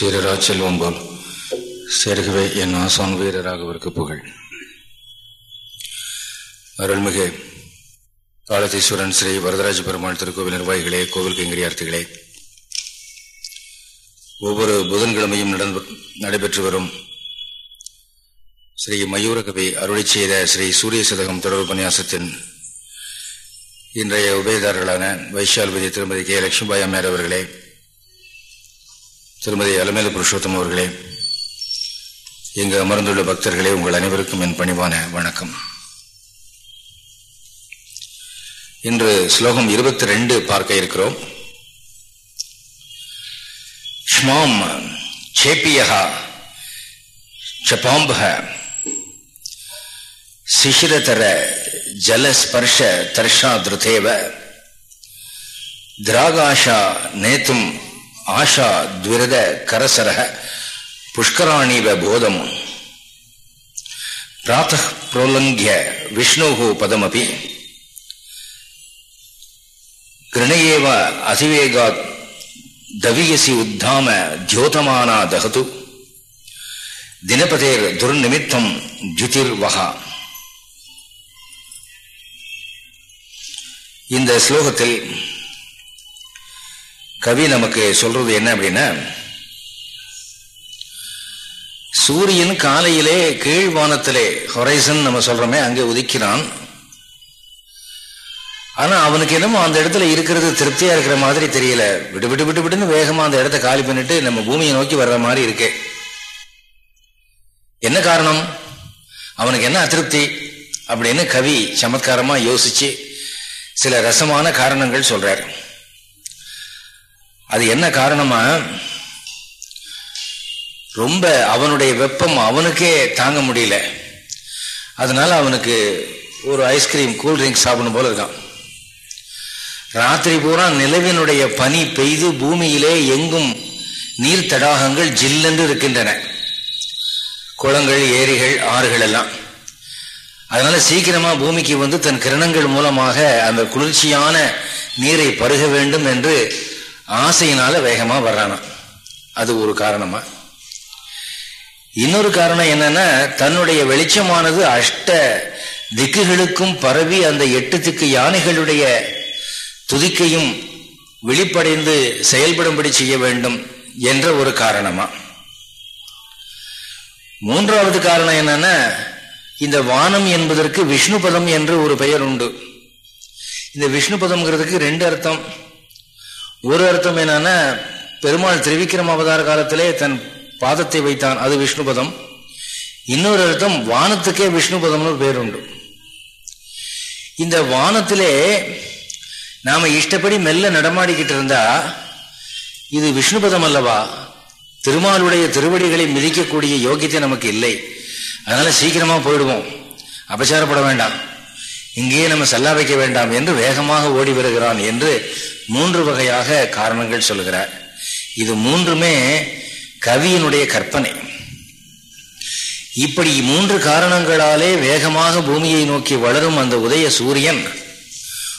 சீரரா செல்வம் போல் சேர்கவே என் ஆசான் வீரராகவிற்கு புகழ். அருள்மிகு காலதீஸ்வரன் ஸ்ரீ வரதராஜ பெருமாள் திருக்கோவில் நிர்வாகிகளே கோவில் கைங்கரியார்த்திகளே. ஒவ்வொரு புதன்கிழமையும் நடைபெற்று வரும் ஸ்ரீ மயூரகவி அருளை செய்த ஸ்ரீ சூரிய சதகம் தொடர் உபன்யாசத்தின் இன்றைய உபயதாரர்களான வைஷால்பதி திருமதி கே. லட்சுமிபாய் அம்மையார் அவர்களே திருமதி அலமேல புருஷோத்தம் அவர்களே இங்கு அமர்ந்துள்ள பக்தர்களே உங்கள் அனைவருக்கும் என் பணிவான வணக்கம். இன்று ஸ்லோகம் இருபத்தி ரெண்டு பார்க்க இருக்கிறோம். க்ஷ்மாம் சேப்பியா சபாம்பக சிசிரதர ஜலஸ்பர்ஷ தர்ஷா திருதேவ திராகாஷா நேத்தும் ஆஷா துவிரத கரசர புஷ்கராணிவ போதம். பிராத்த புரோலங்கிய விஷ்ணோ பதமபி. கிருணையேவ அதிவேகாத் தவியசி உத்தாம தியோதமானா தகது. தினபதேர் துர்நிமித்தம் ஜுதிர்வகா இந்த ஸ்லோகத்தில் கவி நமக்கு சொல்றது என்ன அப்படின்னா சூரியன் காலையிலே கீழ்வானத்திலே ஹொரைசன் நம்ம சொல்றோமே அங்கே உதிக்கிறான். ஆனா அவனுக்கு என்னமோ அந்த இடத்துல இருக்கிறது திருப்தியா இருக்கிற மாதிரி தெரியல. விட்டு விட்டு விட்டு விட்டுன்னு வேகமா அந்த இடத்த காலி பண்ணிட்டு நம்ம பூமியை நோக்கி வர்ற மாதிரி இருக்கு. என்ன காரணம்? அவனுக்கு என்ன அதிருப்தி? அப்படின்னு கவி சமத்காரமா யோசிச்சு சில ரசமான காரணங்கள் சொல்றாரு. அது என்ன காரணமா? ரொம்ப அவனுடைய வெப்பம் அவனுக்கே தாங்க முடியல. அதனால அவனுக்கு ஒரு ஐஸ்கிரீம் கூல் ட்ரிங்க் சாப்பிடணும் போல இருக்கான். ராத்திரி பூரா நிலவினுடைய பனி பெய்து பூமியிலே எங்கும் நீர் தடாகங்கள் ஜில்லென்று இருக்கின்றன. குளங்கள் ஏரிகள் ஆறுகள் எல்லாம். அதனால சீக்கிரமா பூமிக்கு வந்து தன் கிரணங்கள் மூலமாக அந்த குளிர்ச்சியான நீரை பருக வேண்டும் என்று ஆசையினால வேகமா வர்றானா? அது ஒரு காரணமா? இன்னொரு காரணம் என்னன்னா தன்னுடைய வெளிச்சமானது அஷ்ட திக்குகளுக்கும் பரவி அந்த எட்டு திக்கு யானைகளுடைய துதிக்கையும் வெளிப்படைந்து செயல்படும்படி செய்ய வேண்டும் என்ற ஒரு காரணமா? மூன்றாவது காரணம் என்னன்னா இந்த வானம் என்பதற்கு விஷ்ணுபதம் என்று ஒரு பெயர் உண்டு. இந்த விஷ்ணுபதம்ங்கிறதுக்கு ரெண்டு அர்த்தம். ஒரு அர்த்தம் என்னன்னா பெருமாள் திரிவிக்ரம அவதார காலத்திலே தன் பாதத்தை வைத்தான் அது விஷ்ணுபதம். இன்னொரு அர்த்தம் வானத்துக்கே விஷ்ணுபதம்னு பேர் உண்டு இந்த வானத்திலே நாம இஷ்டப்படி மெல்ல நடமாடிக்கிட்டு இருந்தா இது விஷ்ணுபதம் அல்லவா? திருமாலுடைய திருவடிகளை மிதிக்கக்கூடிய யோகியத்தை நமக்கு இல்லை. அதனால சீக்கிரமா போயிடுவோம். அபச்சாரப்பட வேண்டாம். இங்கேயே நம்ம செல்லா வைக்க வேண்டாம் என்று வேகமாக ஓடி வருகிறான் என்று மூன்று வகையாக காரணங்கள் சொல்லுகிறார். இது மூன்றுமே கவியினுடைய கற்பனை. இப்படி மூன்று காரணங்களாலே வேகமாக பூமியை நோக்கி வளரும் அந்த உதய சூரியன்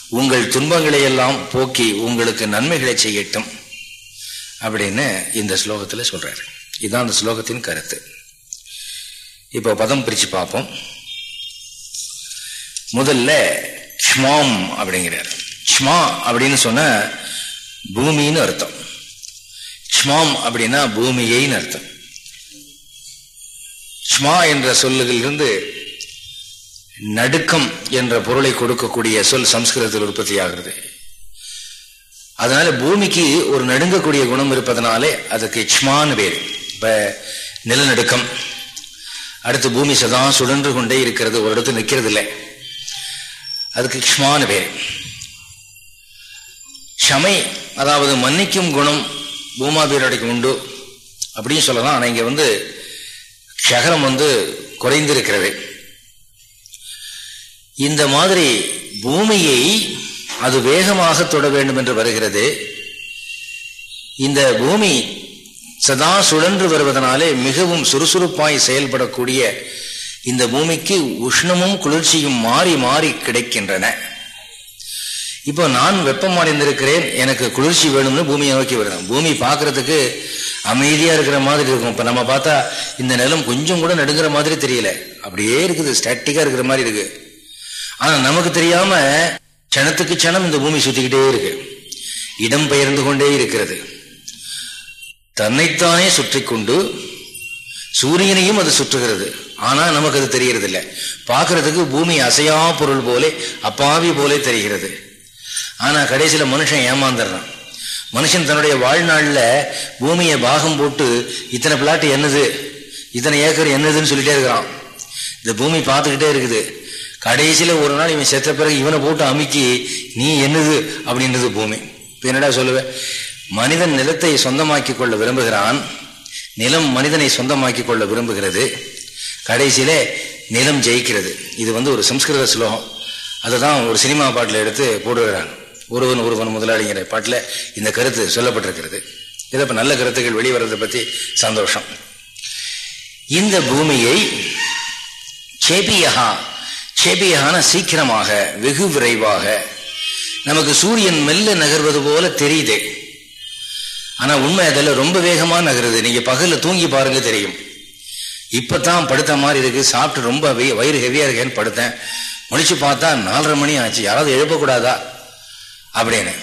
உங்கள் துன்பங்களை எல்லாம் போக்கி உங்களுக்கு நன்மைகளை செய்யட்டும். அப்படின்னு இந்த ஸ்லோகத்தில் சொல்றாரு. இதுதான் அந்த ஸ்லோகத்தின் கருத்து. இப்போ பதம் பிரித்து பார்ப்போம். முதல்ல ஷ்மாம் அப்படிங்கிறார். க்ஷ்மா அப்படின்னு சொன்ன பூமின்னு அர்த்தம். க்ஷ்மாம் அப்படின்னா பூமியைன்னு அர்த்தம். க்ஷ்மா என்ற சொல்லுகளிலிருந்து நடுக்கம் என்ற பொருளை கொடுக்கக்கூடிய சொல் சம்ஸ்கிருதத்தில் உற்பத்தி ஆகிறது அதனால பூமிக்கு ஒரு நடுங்கக்கூடிய குணம் இருப்பதனாலே அதுக்கு க்ஷ்மான்னு பேர். இப்ப நிலநடுக்கம். அடுத்து பூமி சதா சுழன்று கொண்டே இருக்கிறது ஒரு இடத்து நிற்கிறது இல்லை அதுக்கு க்ஷ்மான்னு பேர். ஷமை அதாவது மன்னிக்கும் குணம் பூமாபீரடைக்கு உண்டு. அப்படின்னு சொல்லலாம். ஆனால் இங்கே வந்து ஷகரம் வந்து குறைந்திருக்கிறது. இந்த மாதிரி பூமியை அது வேகமாக தொட வேண்டும் என்று வருகிறது. இந்த பூமி சதா சுழன்று வருவதனாலே மிகவும் சுறுசுறுப்பாய் செயல்படக்கூடிய இந்த பூமிக்கு உஷ்ணமும் குளிர்ச்சியும் மாறி மாறி கிடைக்கின்றன. இப்போ நான் வெப்பம் அடைந்திருக்கிறேன் எனக்கு குளிர்ச்சி வேணும்னு பூமியை நோக்கி வருகிறேன். பூமி பார்க்கறதுக்கு அமைதியாக இருக்கிற மாதிரி இருக்கும். இப்போ நம்ம பார்த்தா இந்த நிலம் கொஞ்சம் கூட நடுங்கிற மாதிரி தெரியல. அப்படியே இருக்குது ஸ்டாட்டிக்காக இருக்கிற மாதிரி இருக்கு. ஆனால் நமக்கு தெரியாமல் க்ஷணத்துக்கு க்ஷணம் இந்த பூமி சுற்றிக்கிட்டே இருக்கு. இடம் பெயர்ந்து கொண்டே இருக்கிறது. தன்னைத்தானே சுற்றி கொண்டு சூரியனையும் அது சுற்றுகிறது. ஆனால் நமக்கு அது தெரிகிறது இல்லை பார்க்கறதுக்கு பூமி அசையா பொருள் போலே அப்பாவி போலே தெரிகிறது. ஆனால் கடைசியில் மனுஷன் ஏமாந்துடுறான் மனுஷன் தன்னுடைய வாழ்நாளில் பூமியை பாகம் போட்டு இத்தனை பிளாட் என்னது? இத்தனை ஏக்கர் என்னதுன்னு சொல்லிட்டே இருக்கிறான். இந்த பூமி பார்த்துக்கிட்டே இருக்குது. கடைசியில் ஒரு நாள் இவன் செத்த பிறகு இவனை போட்டு அமுக்கி நீ என்னது? அப்படின்றது பூமி. இப்போ என்னடா சொல்லுவேன் மனிதன் நிலத்தை சொந்தமாக்கி கொள்ள விரும்புகிறான். நிலம் மனிதனை சொந்தமாக்கி கொள்ள விரும்புகிறது. கடைசியிலே நிலம் ஜெயிக்கிறது. இது வந்து ஒரு சம்ஸ்கிருத ஸ்லோகம். அதை தான் ஒரு சினிமா பாட்டில் எடுத்து போடுகிறாங்க ஒருவன் ஒருவன் முதலாளிங்கிற பாட்டில் இந்த கருத்து சொல்லப்பட்டிருக்கிறது. இதை இப்போ நல்ல கருத்துக்கள் வெளிவரதை பற்றி சந்தோஷம். இந்த பூமியை சேபியகா சேபியகான சீக்கிரமாக வெகு விரைவாக நமக்கு சூரியன் மெல்ல நகர்வது போல தெரியுது. ஆனால் உண்மை அதில் ரொம்ப வேகமாக நகருது. நீங்கள் பகலில் தூங்கி பாருங்க தெரியும். இப்போ தான் படுத்த மாதிரி இருக்குது சாப்பிட்டு ரொம்ப வயிறு ஹெவியாக இருக்கேன்னு படுத்தேன். முடிச்சு பார்த்தா நாலரை மணி ஆச்சு. யாராவது எழுப்பக்கூடாதா? அப்படின்னு.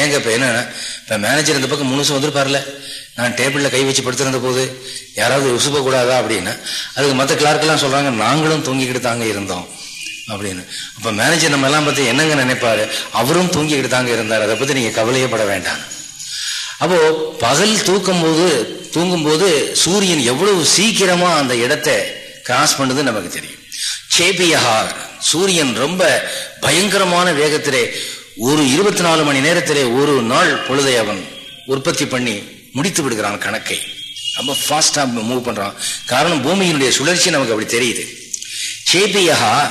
ஏங்க இப்போ என்னன்னா இப்போ மேனேஜர் இந்த பக்கம் முழுசும் வந்துருப்பார்ல நான் டேபிளில் கை வச்சு படுத்திருந்த போது யாராவது உசுப்பக்கூடாதா அப்படின்னு அதுக்கு மற்ற கிளார்க்கெல்லாம் சொல்கிறாங்க நாங்களும் தூங்கிக்கிட்டு தாங்க இருந்தோம். அப்படின்னு. அப்போ மேனேஜர் நம்ம எல்லாம் பற்றி என்னங்க நினைப்பாரு? அவரும் தூங்கிக்கிட்டு தாங்க இருந்தார். அதை பற்றி நீங்கள் கவலையே பட வேண்டாம். அப்போது பகல் தூக்கும் போது தூங்கும்போது சூரியன் எவ்வளவு சீக்கிரமாக அந்த இடத்தை கிராஸ் பண்ணுது நமக்கு தெரியும். சேபியஹார் சூரியன் ரொம்ப பயங்கரமான வேகத்திலே ஒரு இருபத்தி நாலு மணி நேரத்திலே ஒரு நாள் பொழுதை அவன் உற்பத்தி பண்ணி முடித்து விடுகிறான் கணக்கை. ரொம்ப ஃபாஸ்டா மூவ் பண்றான். காரணம் பூமியினுடைய சுழற்சி நமக்கு அப்படி தெரியுது. சேபியஹா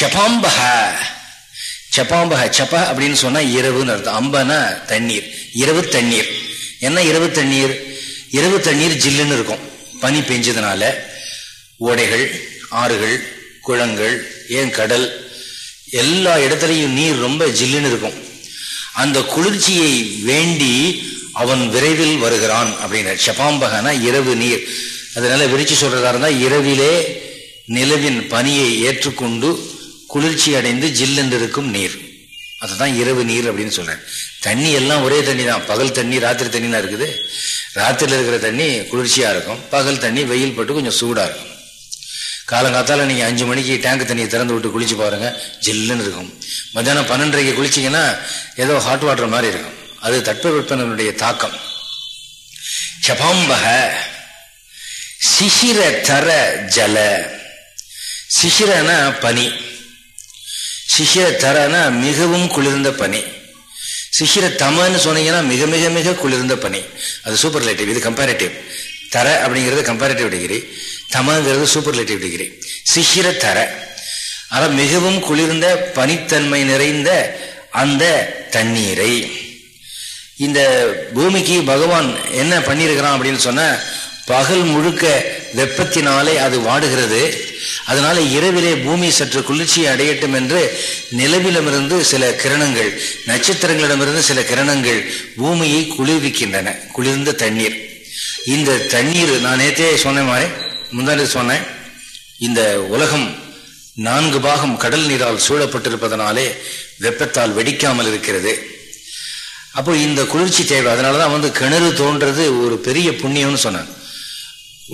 சபாம்பஹ. சப்பாம்பக செப்ப அப்படின்னு சொன்னா இரவுன்னு அர்த்தம். அம்பனா தண்ணீர். இரவு தண்ணீர். என்ன இரவு தண்ணீர்? இரவு தண்ணீர் ஜில்லுன்னு இருக்கும். பனி பெஞ்சதுனால ஓடைகள் ஆறுகள் குளங்கள் ஏன் கடல் எல்லா இடத்துலையும் நீர் ரொம்ப ஜில்லுன்னு இருக்கும். அந்த குளிர்ச்சியை வேண்டி அவன் விரைவில் வருகிறான் அப்படின்னு. ஷபாம்பகனா இரவு நீர். அதனால விரிச்சு சொல்றதா இருந்தா இரவிலே நிலவின் பனியை ஏற்றுக்கொண்டு குளிர்ச்சி அடைந்து ஜில்லென்று இருக்கும் நீர். அதுதான் இரவு நீர் அப்படின்னு சொல்றேன் தண்ணி எல்லாம் ஒரே தண்ணி தான். பகல் தண்ணி ராத்திரி தண்ணி தான் இருக்குது. ராத்திரியில் இருக்கிற தண்ணி குளிர்ச்சியா இருக்கும். பகல் தண்ணி வெயில் பட்டு கொஞ்சம் சூடா இருக்கும். காலங்காத்தால நீங்கள் அஞ்சு மணிக்கு டேங்க் தண்ணியை திறந்து விட்டு குளிச்சு பாருங்க ஜில்லுன்னு இருக்கும். மத்தியானம் பன்னெண்டரைக்கு குளிச்சிங்கன்னா ஏதோ ஹாட் வாட்டர் மாதிரி இருக்கும். அது தட்பவெப்பனுடைய தாக்கம். ஜபாம்பக சிசிர தர ஜல. சிசிரன பனி. சிசிர தரனா மிகவும் குளிர்ந்த பனி. சிசிர தமன்னு சொன்னீங்கன்னா மிக மிக மிக குளிர்ந்த பனி. அது சூப்பர் ரிலேட்டிவ் இது கம்பேரிட்டிவ் தர அப்படிங்கிறது கம்பேரிட்டிவ் டிகிரி தமங்கிறது சூப்பர்லேட்டிவ் டிகிரி சிஷிர தர. ஆனா மிகவும் குளிர்ந்த பனித்தன்மை நிறைந்த அந்த தண்ணீரை. இந்த பூமிக்கு பகவான் என்ன பண்ணியிருக்கிறான் அப்படின்னு சொன்ன பகல் முழுக்க வெப்பத்தினாலே அது வாடுகிறது. அதனால இரவிலே பூமி சற்று குளிர்ச்சியை அடையட்டும் என்று நிலவிலமிருந்து சில கிரணங்கள் நட்சத்திரங்களிடமிருந்து சில கிரணங்கள் பூமியை குளிர்விக்கின்றன குளிர்ந்த தண்ணீர். இந்த தண்ணீர் நான் நேற்றே சொன்ன மாதிரி முந்தாண்டு சொன்னேன் இந்த உலகம் நான்கு பாகம் கடல் நீரால் சூழப்பட்டிருப்பதனாலே வெப்பத்தால் வெடிக்காமல் இருக்கிறது. அப்போ இந்த குளிர்ச்சி தேவை அதனாலதான் வந்து கிணறு தோன்றது ஒரு பெரிய புண்ணியம்னு சொன்னாங்க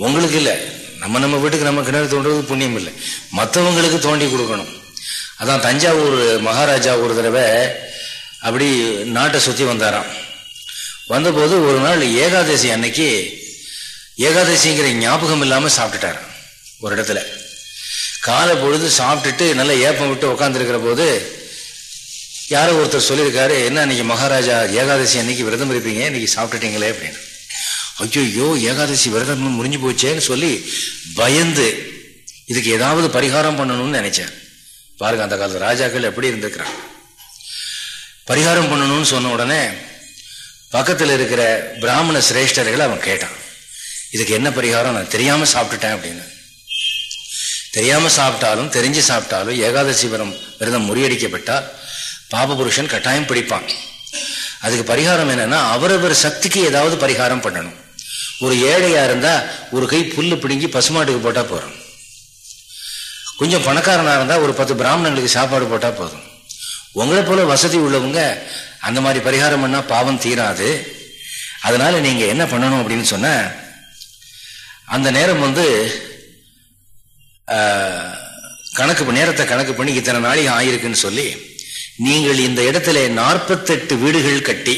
உங்களுக்கு இல்லை நம்ம நம்ம வீட்டுக்கு நம்ம கிணறு தோன்றது புண்ணியம் இல்லை. மற்றவங்களுக்கு தோண்டி கொடுக்கணும். அதான் தஞ்சாவூர் மகாராஜா ஒரு தடவை அப்படி நாட்டை சுற்றி வந்தாராம். வந்தபோது ஒரு நாள் ஏகாதசி அன்னைக்கு ஏகாதசிங்கிற ஞாபகம் இல்லாமல் சாப்பிட்டுட்டார். ஒரு இடத்துல. காலை பொழுது சாப்பிட்டுட்டு நல்லா ஏப்பம் விட்டு உட்காந்துருக்கிற போது யாரோ ஒருத்தர் சொல்லியிருக்காரு என்ன இன்னைக்கு மகாராஜா ஏகாதசி அன்னைக்கு விரதம் இருப்பீங்க? இன்னைக்கு சாப்பிட்டுட்டீங்களே? அப்படின்னு. ஐயோ ஏகாதசி விரதம் முடிஞ்சு போச்சேன்னு சொல்லி பயந்து இதுக்கு ஏதாவது பரிகாரம் பண்ணணும்னு நினைச்சேன். பாருங்க அந்த காலத்து ராஜாக்கள் எப்படி இருந்திருக்கிறாங்க. பரிகாரம் பண்ணணும்னு சொன்ன உடனே பக்கத்தில் இருக்கிற பிராமண சிரேஷ்டர்களை அவன் கேட்டான். இதுக்கு என்ன பரிகாரம்? நான் தெரியாமல் சாப்பிட்டுட்டேன் அப்படின்னு. தெரியாமல் சாப்பிட்டாலும் தெரிஞ்சு சாப்பிட்டாலும் ஏகாதசி விரம் விரதம் முறியடிக்கப்பட்டால் பாபபுருஷன் கட்டாயம் பிடிப்பான். அதுக்கு பரிகாரம் என்னன்னா அவரவர் சக்திக்கு ஏதாவது பரிகாரம் பண்ணணும். ஒரு ஏழையா இருந்தா ஒரு கை புல்லு பிடுங்கி பசுமாட்டுக்கு போட்டா போறோம் கொஞ்சம் பணக்காரனா இருந்தா ஒரு பத்து பிராமணங்களுக்கு சாப்பாடு போட்டா போதும். உங்களை போல வசதி உள்ளவங்க அந்த மாதிரி பரிகாரம் பண்ணா பாவம் தீராது. அதனால நீங்க என்ன பண்ணணும் அப்படின்னு சொன்ன அந்த நேரம் வந்து கணக்கு நேரத்தை கணக்கு பண்ணி இத்தனை நாளைக்கு ஆயிருக்குன்னு சொல்லி நீங்கள் இந்த இடத்துல நாற்பத்தெட்டு வீடுகள் கட்டி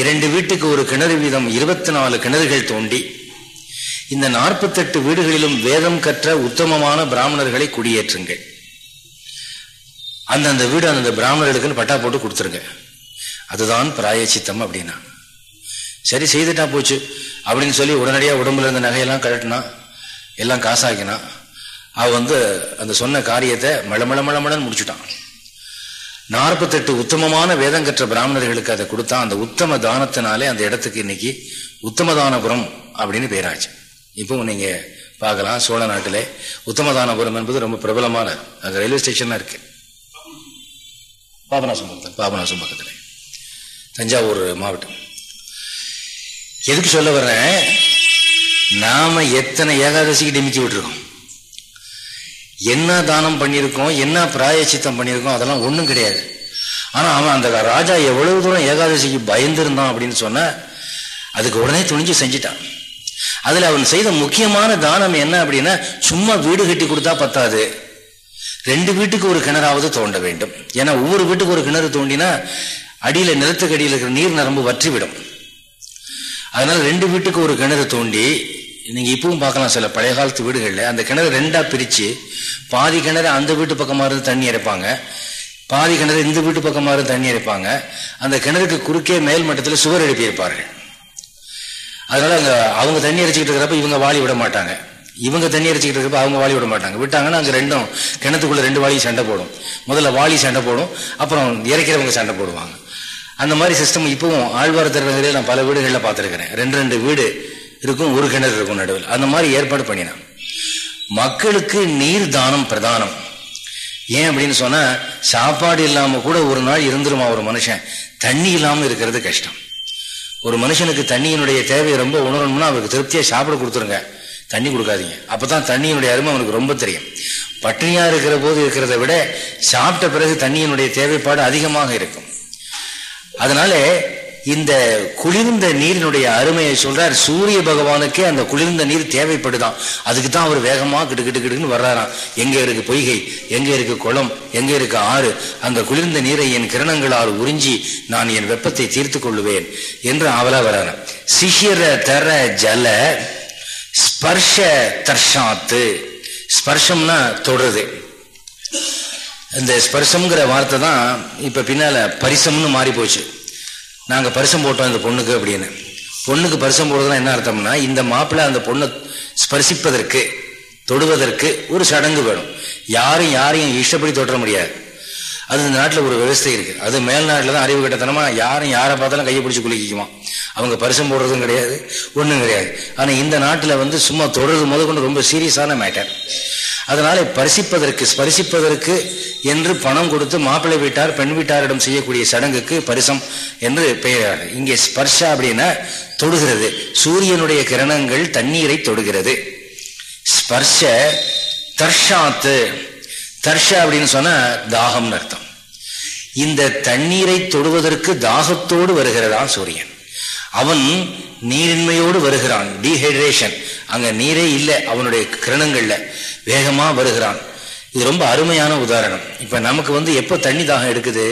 இரண்டு வீட்டுக்கு ஒரு கிணறு வீதம் இருபத்தி நாலு கிணறுகள் தோண்டி இந்த நாற்பத்தெட்டு வீடுகளிலும் வேதம் கற்ற உத்தமமான பிராமணர்களை குடியேற்றுங்கள். அந்தந்த வீடு அந்தந்த பிராமணர்களுக்குன்னு பட்டா போட்டு கொடுத்துருங்க. அதுதான் பிராயச்சித்தம் அப்படின்னா. சரி செய்துட்டா போச்சு. அப்படின்னு சொல்லி உடனடியாக உடம்புல இருந்த நகையெல்லாம் கழட்டினான் எல்லாம் காசாக்கினா அவன் வந்து அந்த சொன்ன காரியத்தை மளமள மளமளன்னு முடிச்சுட்டான் நாற்பத்தெட்டு உத்தமமான வேதம் கற்ற பிராமணர்களுக்கு அதை கொடுத்தா அந்த உத்தம தானத்தினாலே அந்த இடத்துக்கு இன்னைக்கு உத்தமதானபுரம் அப்படின்னு பேராச்சு. இப்போ நீங்க பார்க்கலாம் சோழ நாட்டிலே உத்தமதானபுரம் என்பது ரொம்ப பிரபலமான அங்கே ரயில்வே ஸ்டேஷன்லாம் இருக்கு. பாபநாசம் பக்கத்தில் பாபநாசம் பக்கத்தில் தஞ்சாவூர் மாவட்டம். எதுக்கு சொல்ல வர்றேன்? நாம எத்தனை ஏகாதசிக்கு டிமிக்கி விட்டுருக்கோம். என்ன தானம் பண்ணியிருக்கோம் என்ன பிராயச்சித்தம் பண்ணியிருக்கோம் அதெல்லாம் ஒன்றும் கிடையாது. ஆனால் அவன் அந்த ராஜா எவ்வளவு தூரம் ஏகாதசிக்கு பயந்திருந்தான் அப்படின்னு சொன்ன அதுக்கு உடனே துணிஞ்சு செஞ்சிட்டான். அதில் அவன் செய்த முக்கியமான தானம் என்ன அப்படின்னா சும்மா வீடு கட்டி கொடுத்தா பத்தாது. ரெண்டு வீட்டுக்கு ஒரு கிணறாவது தோண்ட வேண்டும். ஏன்னா ஒவ்வொரு வீட்டுக்கு ஒரு கிணறு தோண்டினா அடியில் நிலத்துக்கு அடியில் இருக்கிற நீர் நரம்பு வற்றிவிடும். அதனால ரெண்டு வீட்டுக்கு ஒரு கிணறு தோண்டி நீங்க இப்பவும் பார்க்கலாம் சில பழைய காலத்து வீடுகளில் அந்த கிணறு ரெண்டா பிரிச்சு பாதி கிணறு அந்த வீட்டு பக்கமா இருந்து தண்ணி இறைப்பாங்க பாதி கிணறு இந்த வீட்டு பக்கமா இருந்து தண்ணி இறைப்பாங்க அந்த கிணறுக்கு குறுக்கே மேல் மட்டத்தில் சுவர் எழுப்பியிருப்பார்கள். அதனால அங்க அவங்க தண்ணி அரைச்சிக்கிட்டு இருக்கிறப்ப இவங்க வாளி விட மாட்டாங்க. இவங்க தண்ணி அரைச்சிக்கிட்டு இருக்கப்ப அவங்க வாளி விட மாட்டாங்க. விட்டாங்கன்னா அங்க ரெண்டும் கிணத்துக்குள்ள ரெண்டு வாளி சண்டை போடும். முதல்ல வாளி சண்டை போடும் அப்புறம் இறைக்கிறவங்க சண்டை போடுவாங்க. அந்த மாதிரி சிஸ்டம் இப்பவும் ஆழ்வார் நான் பல வீடுகளில் பார்த்துருக்கிறேன். ரெண்டு ரெண்டு வீடு இருக்கும் ஒரு கிணறு இருக்கும் நடுவில். அந்த மாதிரி ஏற்பாடு பண்ணினான். மக்களுக்கு நீர் தானம் பிரதானம். ஏன் அப்படின்னு சொன்னா சாப்பாடு இல்லாம கூட ஒரு நாள் இருந்துருமா ஒரு மனுஷன்? தண்ணி இல்லாம இருக்கிறது கஷ்டம். ஒரு மனுஷனுக்கு தண்ணியினுடைய தேவையை ரொம்ப உணரணும்னா அவருக்கு திருப்தியா சாப்பிட கொடுத்துருங்க. தண்ணி கொடுக்காதீங்க. அப்பதான் தண்ணியினுடைய அருமை அவனுக்கு ரொம்ப தெரியும். பட்டினியா இருக்கிற போது இருக்கிறத விட சாப்பிட்ட பிறகு தண்ணியினுடைய தேவைப்பாடு அதிகமாக இருக்கும். அதனால இந்த குளிர்ந்த நீரினுடைய அருமையை சொல்றார். சூரிய பகவானுக்கே அந்த குளிர்ந்த நீர் தேவைப்படுதான். அதுக்கு தான் அவர் வேகமா கிட்டு கிட்டு கிட்டுன்னு வர்றாராம். எங்க இருக்கு பொய்கை? எங்க இருக்கு குளம்? எங்க இருக்கு ஆறு? அந்த குளிர்ந்த நீரை என் கிரணங்களால் உறிஞ்சி நான் என் வெப்பத்தை தீர்த்து கொள்ளுவேன் என்று அவலா வர்றாராம். சிஷிர தர ஜல ஸ்பர்ஷ தர்ஷாத்து. ஸ்பர்ஷம்னா தொடுறது. இந்த ஸ்பரிசம்ங்கிற வார்த்தை தான் இப்போ பின்னால் பரிசம்னு மாறி போச்சு நாங்கள் பரிசம் போட்டோம் இந்த பொண்ணுக்கு அப்படின்னு. பொண்ணுக்கு பரிசம் போடுறதுனா என்ன அர்த்தம்னா இந்த மாப்பிள்ளை அந்த பொண்ணை ஸ்பர்சிப்பதற்கு தொடுவதற்கு ஒரு சடங்கு வேணும். யாரும் யாரையும் இஷ்டப்படி தொட்ட முடியாது. அது இந்த நாட்டில் ஒரு விவசாயம் இருக்குது அது மேல் நாட்டில் தான் அறிவு கட்டத்தனமாக யாரும் யாரை பார்த்தாலும் கையை பிடிச்சி குளிக்குமா அவங்க பரிசம் போடுறதும் கிடையாது ஒன்றும் கிடையாது. ஆனால் இந்த நாட்டில் வந்து சும்மா தொடர்றது முதற்கொண்டு ரொம்ப சீரியஸான மேட்டர். அதனால பரிசிப்பதற்கு ஸ்பரிசிப்பதற்கு என்று பணம் கொடுத்து மாப்பிள்ளை வீட்டார் பெண் வீட்டாரிடம் செய்யக்கூடிய சடங்குக்கு பரிசம் என்று பெயர் இங்கே ஸ்பர்ஷா அப்படின்னா தொடுகிறது. சூரியனுடைய கிரணங்கள் தண்ணீரை தொடுகிறது. ஸ்பர்ஷ தர்ஷாத்து தர்ஷா அப்படின்னு சொன்னா தாகம்னு அர்த்தம். இந்த தண்ணீரை தொடுவதற்கு தாகத்தோடு வருகிறதான் சூரியன். அவன் நீரின்மையோடு வருகிறான். டீஹைட்ரேஷன் அங்க நீரே இல்லை அவனுடைய கிரணங்கள்ல. வேகமாக வருகிறான். இது ரொம்ப அருமையான உதாரணம். இப்போ நமக்கு வந்து எப்போ தண்ணி தாகம் எடுக்குது?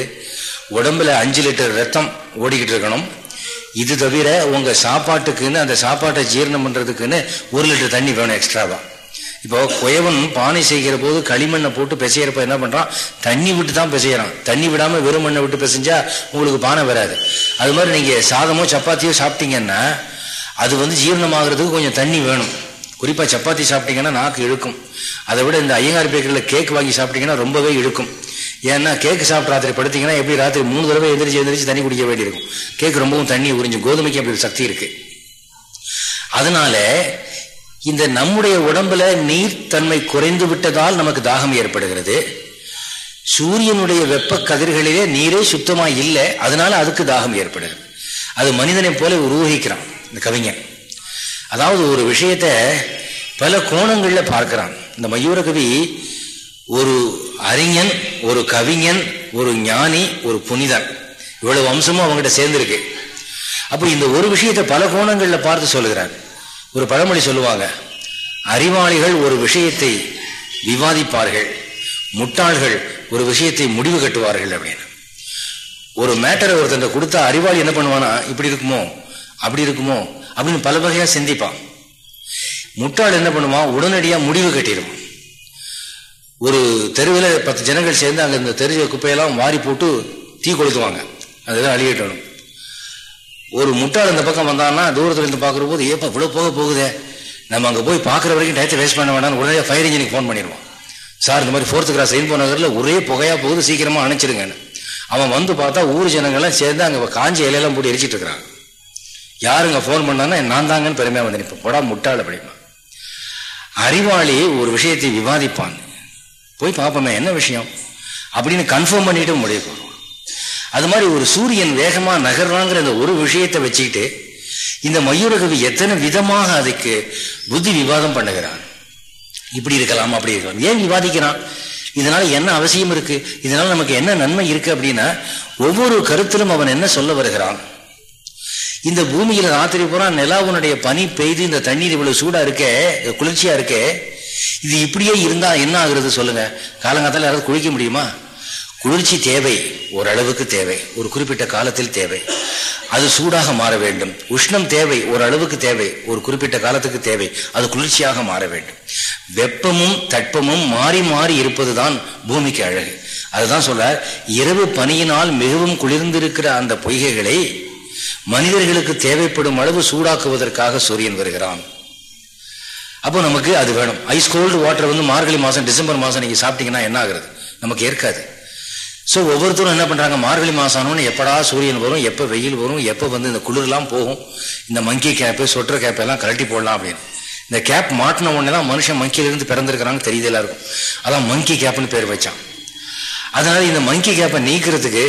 உடம்புல அஞ்சு லிட்டர் ரத்தம் ஓடிக்கிட்டு இருக்கணும். இது தவிர உங்கள் சாப்பாட்டுக்குன்னு அந்த சாப்பாட்டை ஜீரணம் பண்ணுறதுக்குன்னு ஒரு லிட்டர் தண்ணி வேணும் எக்ஸ்ட்ராவாக இப்போ குயவன் பானை செய்கிற போது களிமண்ணை போட்டு பிசையிறப்ப என்ன பண்ணுறான் தண்ணி விட்டு தான் பிசையிறான். தண்ணி விடாமல் வெறும் மண்ணை விட்டு பிசைஞ்சா உங்களுக்கு பானை வராது. அது மாதிரி நீங்கள் சாதமோ சப்பாத்தியோ சாப்பிட்டீங்கன்னா அது வந்து ஜீரணமாகிறதுக்கு கொஞ்சம் தண்ணி வேணும். குறிப்பா சப்பாத்தி சாப்பிட்டீங்கன்னா நாக்கு இழுக்கும். அதை விட இந்த ஐயங்கார் பேக்கரியில் கேக் வாங்கி சாப்பிட்டீங்கன்னா ரொம்பவே இழுக்கும். ஏன்னா கேக்கு சாப்பிட்டு ராத்திரி படுத்தீங்கன்னா எப்படி ராத்திரி மூணு தடவை எந்திரிச்சு எந்திரிச்சு தண்ணி குடிக்க வேண்டியிருக்கும். கேக் ரொம்பவும் தண்ணி உறிஞ்சும். கோதுமைக்கு அப்படி ஒரு சக்தி இருக்கு. அதனால இந்த நம்முடைய உடம்புல நீர்த்தன்மை குறைந்து விட்டதால் நமக்கு தாகம் ஏற்படுகிறது. சூரியனுடைய வெப்ப கதிர்களிலே நீரே சுத்தமாக இல்லை. அதனால அதுக்கு தாகம் ஏற்படுது. அது மனிதனை போல உருவகிக்கிறான். இந்த கவிஞன். அதாவது ஒரு விஷயத்த பல கோணங்களில் பார்க்கிறான். இந்த மயூர கவி ஒரு அறிஞன் ஒரு கவிஞன் ஒரு ஞானி ஒரு புனிதன். இவ்வளவு வம்சமும் அவங்ககிட்ட சேர்ந்துருக்கு. அப்போ இந்த ஒரு விஷயத்தை பல கோணங்களில் பார்த்து சொல்லுகிறார். ஒரு பழமொழி சொல்லுவாங்க அறிவாளிகள் ஒரு விஷயத்தை விவாதிப்பார்கள் முட்டாள்கள் ஒரு விஷயத்தை முடிவு கட்டுவார்கள் அப்படின்னு. ஒரு மேட்டரை ஒருத்தன் கொடுத்தா அறிவாளி என்ன பண்ணுவானா இப்படி இருக்குமோ அப்படி இருக்குமோ அப்படின்னு பல வகையாக சிந்திப்பான். முட்டாள் என்ன பண்ணுவான்? உடனடியாக முடிவு கட்டிடுவான். ஒரு தெருவில் பத்து ஜனங்கள் சேர்ந்து அங்கே இந்த தெரிஞ்ச குப்பையெல்லாம் வாரி போட்டு தீ கொளுத்துவாங்க. அதெல்லாம் அழியட்டணும் ஒரு முட்டாள் இந்த பக்கம் வந்தான்னா தூரத்தில் இருந்து பார்க்குற போது ஏப்பா இவ்வளோ போக போகுதே. நம்ம அங்கே போய் பார்க்குற வரைக்கும் டயத்தை வேஸ்ட் பண்ண வேண்டாம்னு உடனே ஃபயர் இன்ஜினுக்கு ஃபோன் பண்ணிடுவான். சார் இந்த மாதிரி ஃபோர்த்து கிளாஸ் ரெயின்போ நகரில் ஒரே புகையாக போகுது சீக்கிரமாக அணைச்சிருங்கன்னு அவன் வந்து பார்த்தா ஊர் ஜனங்கள்லாம் சேர்ந்து அங்கே காஞ்சி இலையெல்லாம் போட்டு எரிச்சிட்டு இருக்கிறாங்க யாருங்க ஃபோன் பண்ணான்னா நான் தாங்கன்னு பெருமையாக வந்து நிற்பேன். போடா முட்டாள் அப்படிமா அறிவாளி ஒரு விஷயத்தை விவாதிப்பான். போய் பார்ப்போமே என்ன விஷயம்? அப்படின்னு கன்ஃபார்ம் பண்ணிட்டு முடிவு போடுவோம் அது மாதிரி ஒரு சூரியன் வேகமாக நகர்றாங்கிற அந்த ஒரு விஷயத்தை வச்சுக்கிட்டு இந்த மயூரகவி எத்தனை விதமாக அதுக்கு புத்தி விவாதம் பண்ணுகிறான்? இப்படி இருக்கலாம் அப்படி இருக்கலாம். ஏன் விவாதிக்கிறான்? இதனால என்ன அவசியம் இருக்கு? இதனால நமக்கு என்ன நன்மை இருக்கு அப்படின்னா ஒவ்வொரு கருத்திலும் அவன் என்ன சொல்ல வருகிறான்? இந்த பூமியில ராத்திரி பூரா நிலாவுனுடைய பனி பெய்து இந்த தண்ணீர் இவ்வளவு சூடா இருக்கே குளிர்ச்சியா இருக்கே இது இப்படியே இருந்தா என்ன ஆகுறது சொல்லுங்க. காலங்காத்தால யாராவது குளிக்க முடியுமா? குளிர்ச்சி தேவை ஓரளவுக்கு தேவை ஒரு குறிப்பிட்ட காலத்தில் தேவை. அது சூடாக மாற வேண்டும். உஷ்ணம் தேவை ஒரு அளவுக்கு தேவை ஒரு குறிப்பிட்ட காலத்துக்கு தேவை அது குளிர்ச்சியாக மாற வேண்டும். வெப்பமும் தட்பமும் மாறி மாறி இருப்பதுதான் பூமிக்கு அழகு. அதுதான் சொல்ற இரவு பனியினால் மிகவும் குளிர்ந்திருக்கிற அந்த பொய்கைகளை மனிதர்களுக்கு தேவைப்படும் அளவு சூடாக்குவதற்காக சூரியன் வருகிறான். அப்போ நமக்கு அது வேணும். ஐஸ் கோல்டு வாட்டர் வந்து மார்கழி மாசம் டிசம்பர் மாசம் நீங்க சாப்பிட்டீங்கன்னா என்ன ஆகுறது? நமக்கு ஏற்காது. ஸோ ஒவ்வொருத்தரும் என்ன பண்ணுறாங்க மார்கழி மாதம்னு எப்படா சூரியன் வரும் எப்போ வெயில் வரும் எப்போ வந்து இந்த குளிர்லாம் போகும் இந்த மங்கி கேப்பு சொட்டர் கேப் எல்லாம் கழட்டி போடலாம் அப்படின்னு. இந்த கேப் மாட்டின உடனே தான் மனுஷன் மங்கியிலிருந்து பிறந்திருக்கிறாங்க தெரியுது எல்லாருக்கும். அதான் மங்கி கேப்னு பேர் வச்சான். அதனால இந்த மங்கி கேப்பை நீக்கிறதுக்கு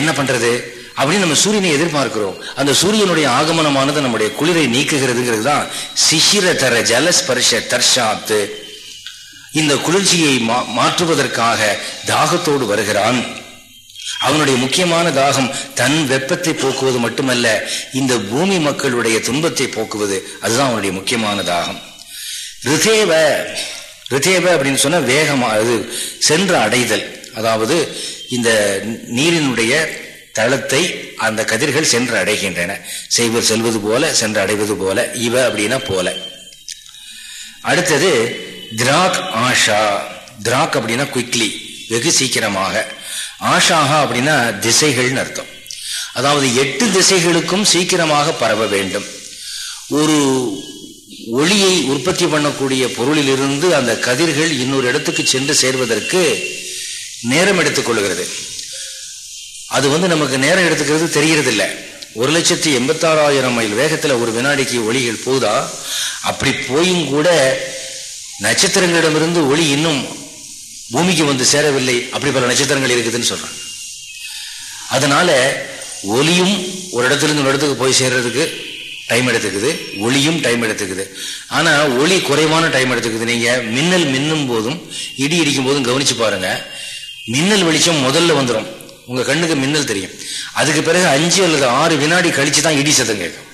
என்ன பண்றது? அப்படின்னு நம்ம சூரியனை எதிர்பார்க்கிறோம். அந்த சூரியனுடைய ஆகமனமானது நம்முடைய குளிரை நீக்குகிறதுங்கிறது தான் சிசிர தர ஜலஸ்பர்ஷ தர்ஷாத்து இந்த குளிர்ச்சியை மாற்றுவதற்காக தாகத்தோடு வருகிறான். அவனுடைய முக்கியமான தாகம் தன் வெப்பத்தை போக்குவது மட்டுமல்ல இந்த பூமி மக்களுடைய துன்பத்தை போக்குவது. அதுதான் அவனுடைய முக்கியமான தாகம். ரிதேவ ரிதேவ அப்படின்னு சொன்ன வேகமாக அது சென்று அடைதல். அதாவது இந்த நீரினுடைய தளத்தை அந்த கதிர்கள் சென்று அடைகின்றன. செய்வர் செல்வது போல சென்று அடைவது போல இவ அப்படின்னா போல. அடுத்தது திராக் ஆஷா. திராக் அப்படின்னா குயிக்லி வெகு சீக்கிரமாக. ஆஷாகா அப்படின்னா திசைகள்னு அர்த்தம். அதாவது எட்டு திசைகளுக்கும் சீக்கிரமாக பரவ வேண்டும். ஒரு ஒளியை உற்பத்தி பண்ணக்கூடிய பொருளிலிருந்து அந்த கதிர்கள் இன்னொரு இடத்துக்கு சென்று சேர்வதற்கு நேரம் எடுத்துக்கொள்கிறது அது வந்து நமக்கு நேரம் எடுத்துக்கிறது தெரியறது இல்லை ஒரு லட்சத்தி எண்பத்தாறாயிரம் மைல் வேகத்தில் ஒரு வினாடிக்கு ஒளிகள் போகுதா அப்படி போயும் கூட நட்சத்திரங்களிடமிருந்து ஒளி இன்னும் பூமிக்கு வந்து சேரவில்லை. அப்படி பல நட்சத்திரங்கள் இருக்குதுன்னு சொல்றாங்க. அதனால ஒலியும் ஒரு இடத்துல இருந்து ஒரு இடத்துக்கு போய் சேர்றதுக்கு டைம் எடுத்துக்குது. ஒளியும் டைம் எடுத்துக்குது. ஆனால் ஒளி குறைவான டைம் எடுத்துக்குது. நீங்கள் மின்னல் மின்னும் போதும் இடி இடிக்கும் போதும் கவனிச்சு பாருங்க. மின்னல் வெளிச்சம் முதல்ல வந்துடும் உங்க கண்ணுக்கு மின்னல் தெரியும். அதுக்கு பிறகு அஞ்சு அல்லது ஆறு வினாடி கழிச்சு தான் இடி சதம் கேட்கும்.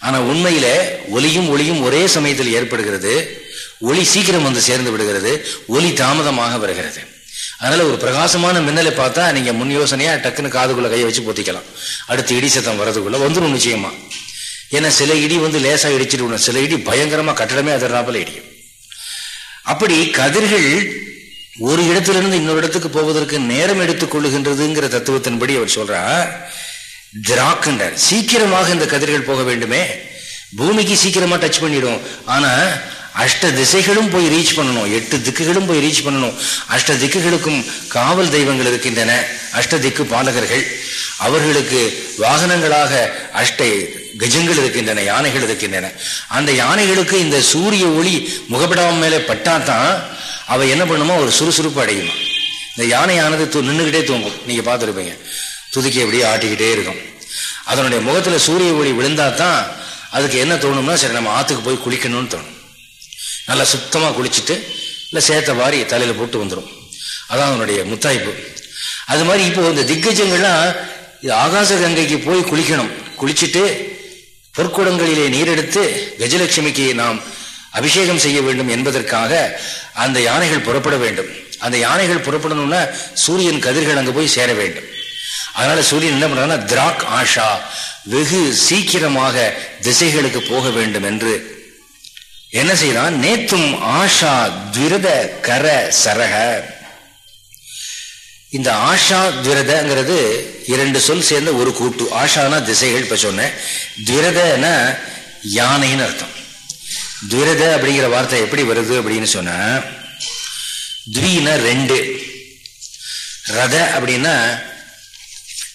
ஆனா உண்மையில ஒலியும் ஒளியும் ஒரே சமயத்தில் ஏற்படுகிறது. ஒளி சீக்கிரம் வந்து சேர்ந்து விடுகிறது. ஒலி தாமதமாக வருகிறது. அதனால ஒரு பிரகாசமான மின்னலை பார்த்தா நீங்க முன் யோசனையா டக்குன்னு காதுக்குள்ள கையை வச்சு பொத்திக்கலாம். அடுத்து இடி சத்தம் வரதுக்குள்ள வந்துடும் நிச்சயமா. ஏன்னா சில இடி வந்து லேசா இடிச்சிட்டு விடணும் சில இடி பயங்கரமா கட்டடமே அதிர்றாப்புல இடியும். அப்படி கதிர்கள் ஒரு இடத்திலிருந்து இன்னொரு இடத்துக்கு போவதற்கு நேரம் எடுத்துக் கொள்ளுகின்றதுங்கிற தத்துவத்தின்படி அவர் சொல்றார். திராக்குண்டார் சீக்கிரமாக இந்த கதிர்கள் போக வேண்டுமே. பூமிக்கு சீக்கிரமா டச் பண்ணிடும். ஆனா அஷ்ட திசைகளும் போய் ரீச் பண்ணணும். எட்டு திக்குகளும் போய் ரீச் பண்ணணும். அஷ்ட திக்குகளுக்கும் காவல் தெய்வங்கள் இருக்கின்றன. அஷ்ட திக்கு பாலகர்கள். அவர்களுக்கு வாகனங்களாக அஷ்ட கஜங்கள் இருக்கின்றன யானைகள் இருக்கின்றன. அந்த யானைகளுக்கு இந்த சூரிய ஒளி முகப்படாம மேலே பட்டாதான் அவ என்ன பண்ணுமோ? ஒரு சுறுசுறுப்பு அடையுமா? இந்த யானையானது தூ நின்றுக்கிட்டே தூங்கும். நீங்கள் பார்த்துருப்பீங்க. துதுக்கி அப்படியே ஆட்டிக்கிட்டே இருக்கும். அதனுடைய முகத்தில் சூரிய ஒளி விழுந்தா தான் அதுக்கு என்ன தோணும்னா சரி நம்ம ஆற்றுக்கு போய் குளிக்கணும்னு தோணும். நல்லா சுத்தமாக குளிச்சுட்டு இல்லை சேத்த வாரி தலையில் போட்டு வந்துடும் அதான் அதனுடைய முத்தாய்ப்பு. அது மாதிரி இப்போ இந்த திக்கஜங்கள்லாம் இது ஆகாச கங்கைக்கு போய் குளிக்கணும். குளிச்சுட்டு பொற்குடங்களிலே நீரெடுத்து கஜலட்சுமிக்கு நாம் அபிஷேகம் செய்ய வேண்டும் என்பதற்காக அந்த யானைகள் புறப்பட வேண்டும். அந்த யானைகள் புறப்படணும்னா சூரியன் கதிர்கள் அங்கே போய் சேர வேண்டும். அதனால சூரியன் என்ன பண்றாங்கன்னா திராக் ஆஷா வெகு சீக்கிரமாக திசைகளுக்கு போக வேண்டும் என்று. என்ன செய்தான்? நேத்தும் ஆஷா துரத கர சரக. இந்த ஆஷா துரதங்கிறது இரண்டு சொல் சேர்ந்த ஒரு கூட்டு. ஆஷானா திசைகள் இப்ப சொன்னேன். துரதன யானைன்னு அர்த்தம். துரத அப்படிங்கிற வார்த்தை எப்படி வருது அப்படின்னு சொன்ன துவீன ரெண்டு. ரத அப்படின்னா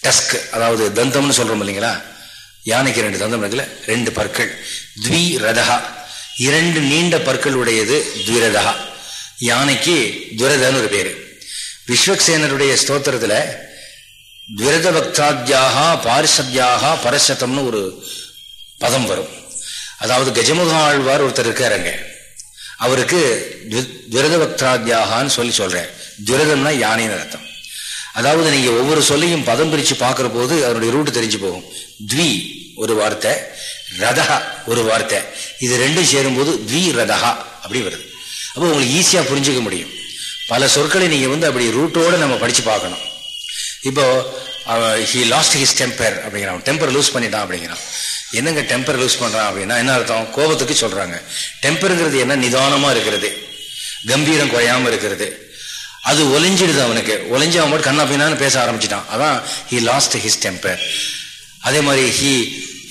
டஸ்க் அதாவது தந்தம்னு சொல்றோம் இல்லைங்களா? யானைக்கு ரெண்டு தந்தம் இருக்குல்ல? ரெண்டு பற்கள். துவி ரதா இரண்டு நீண்ட பற்கள் உடையது துரதா யானைக்கு துரதன்னு ஒரு பேரு. விஸ்வக்சேனருடைய ஸ்தோத்திரத்தில் துரத பக்தாத்தியாக பாரிசத்யாக பரசத்தம்னு ஒரு பதம் வரும். அதாவது கஜமுக ஆழ்வார் ஒருத்தர் இருக்காருங்க. அவருக்கு துரத பக்தாத்யாகான்னு சொல்லி சொல்றேன் துரதம்னா யானைன்னு அர்த்தம். அதாவது நீங்க ஒவ்வொரு சொல்லையும் பதம் பிரிச்சு பார்க்கிற போது அதனுடைய ரூட் தெரிஞ்சு போகும். த்வி ஒரு வார்த்தை ரதஹா ஒரு வார்த்தை. இது ரெண்டும் சேரும்போது த்வி ரதஹா அப்படி வருது. அப்போ உங்களுக்கு ஈஸியாக புரிஞ்சுக்க முடியும். பல சொற்களை நீங்க வந்து அப்படி ரூட்டோடு நம்ம படிச்சு பார்க்கணும். இப்போ ஹி லாஸ்ட் ஹிஸ் டெம்பர் அப்படிங்கிறான் டெம்பர் லூஸ் பண்ணிட்டான் அப்படிங்கிறான். என்னங்க டெம்பர் லூஸ் பண்றான் அப்படின்னா என்ன அர்த்தம்? கோபத்துக்கு சொல்றாங்க. டெம்பருங்கிறது என்ன? நிதானமா இருக்கிறது. கம்பீரம் குறையாம இருக்கிறது. அது ஒலிஞ்சிடுது அவனுக்கு. ஒலிஞ்சு அவன் மட்டும் கண்ணா பின்னான்னு பேச ஆரம்பிச்சிட்டான். அதான் ஹி லாஸ்ட் ஹிஸ் டெம்பர் அதே மாதிரி he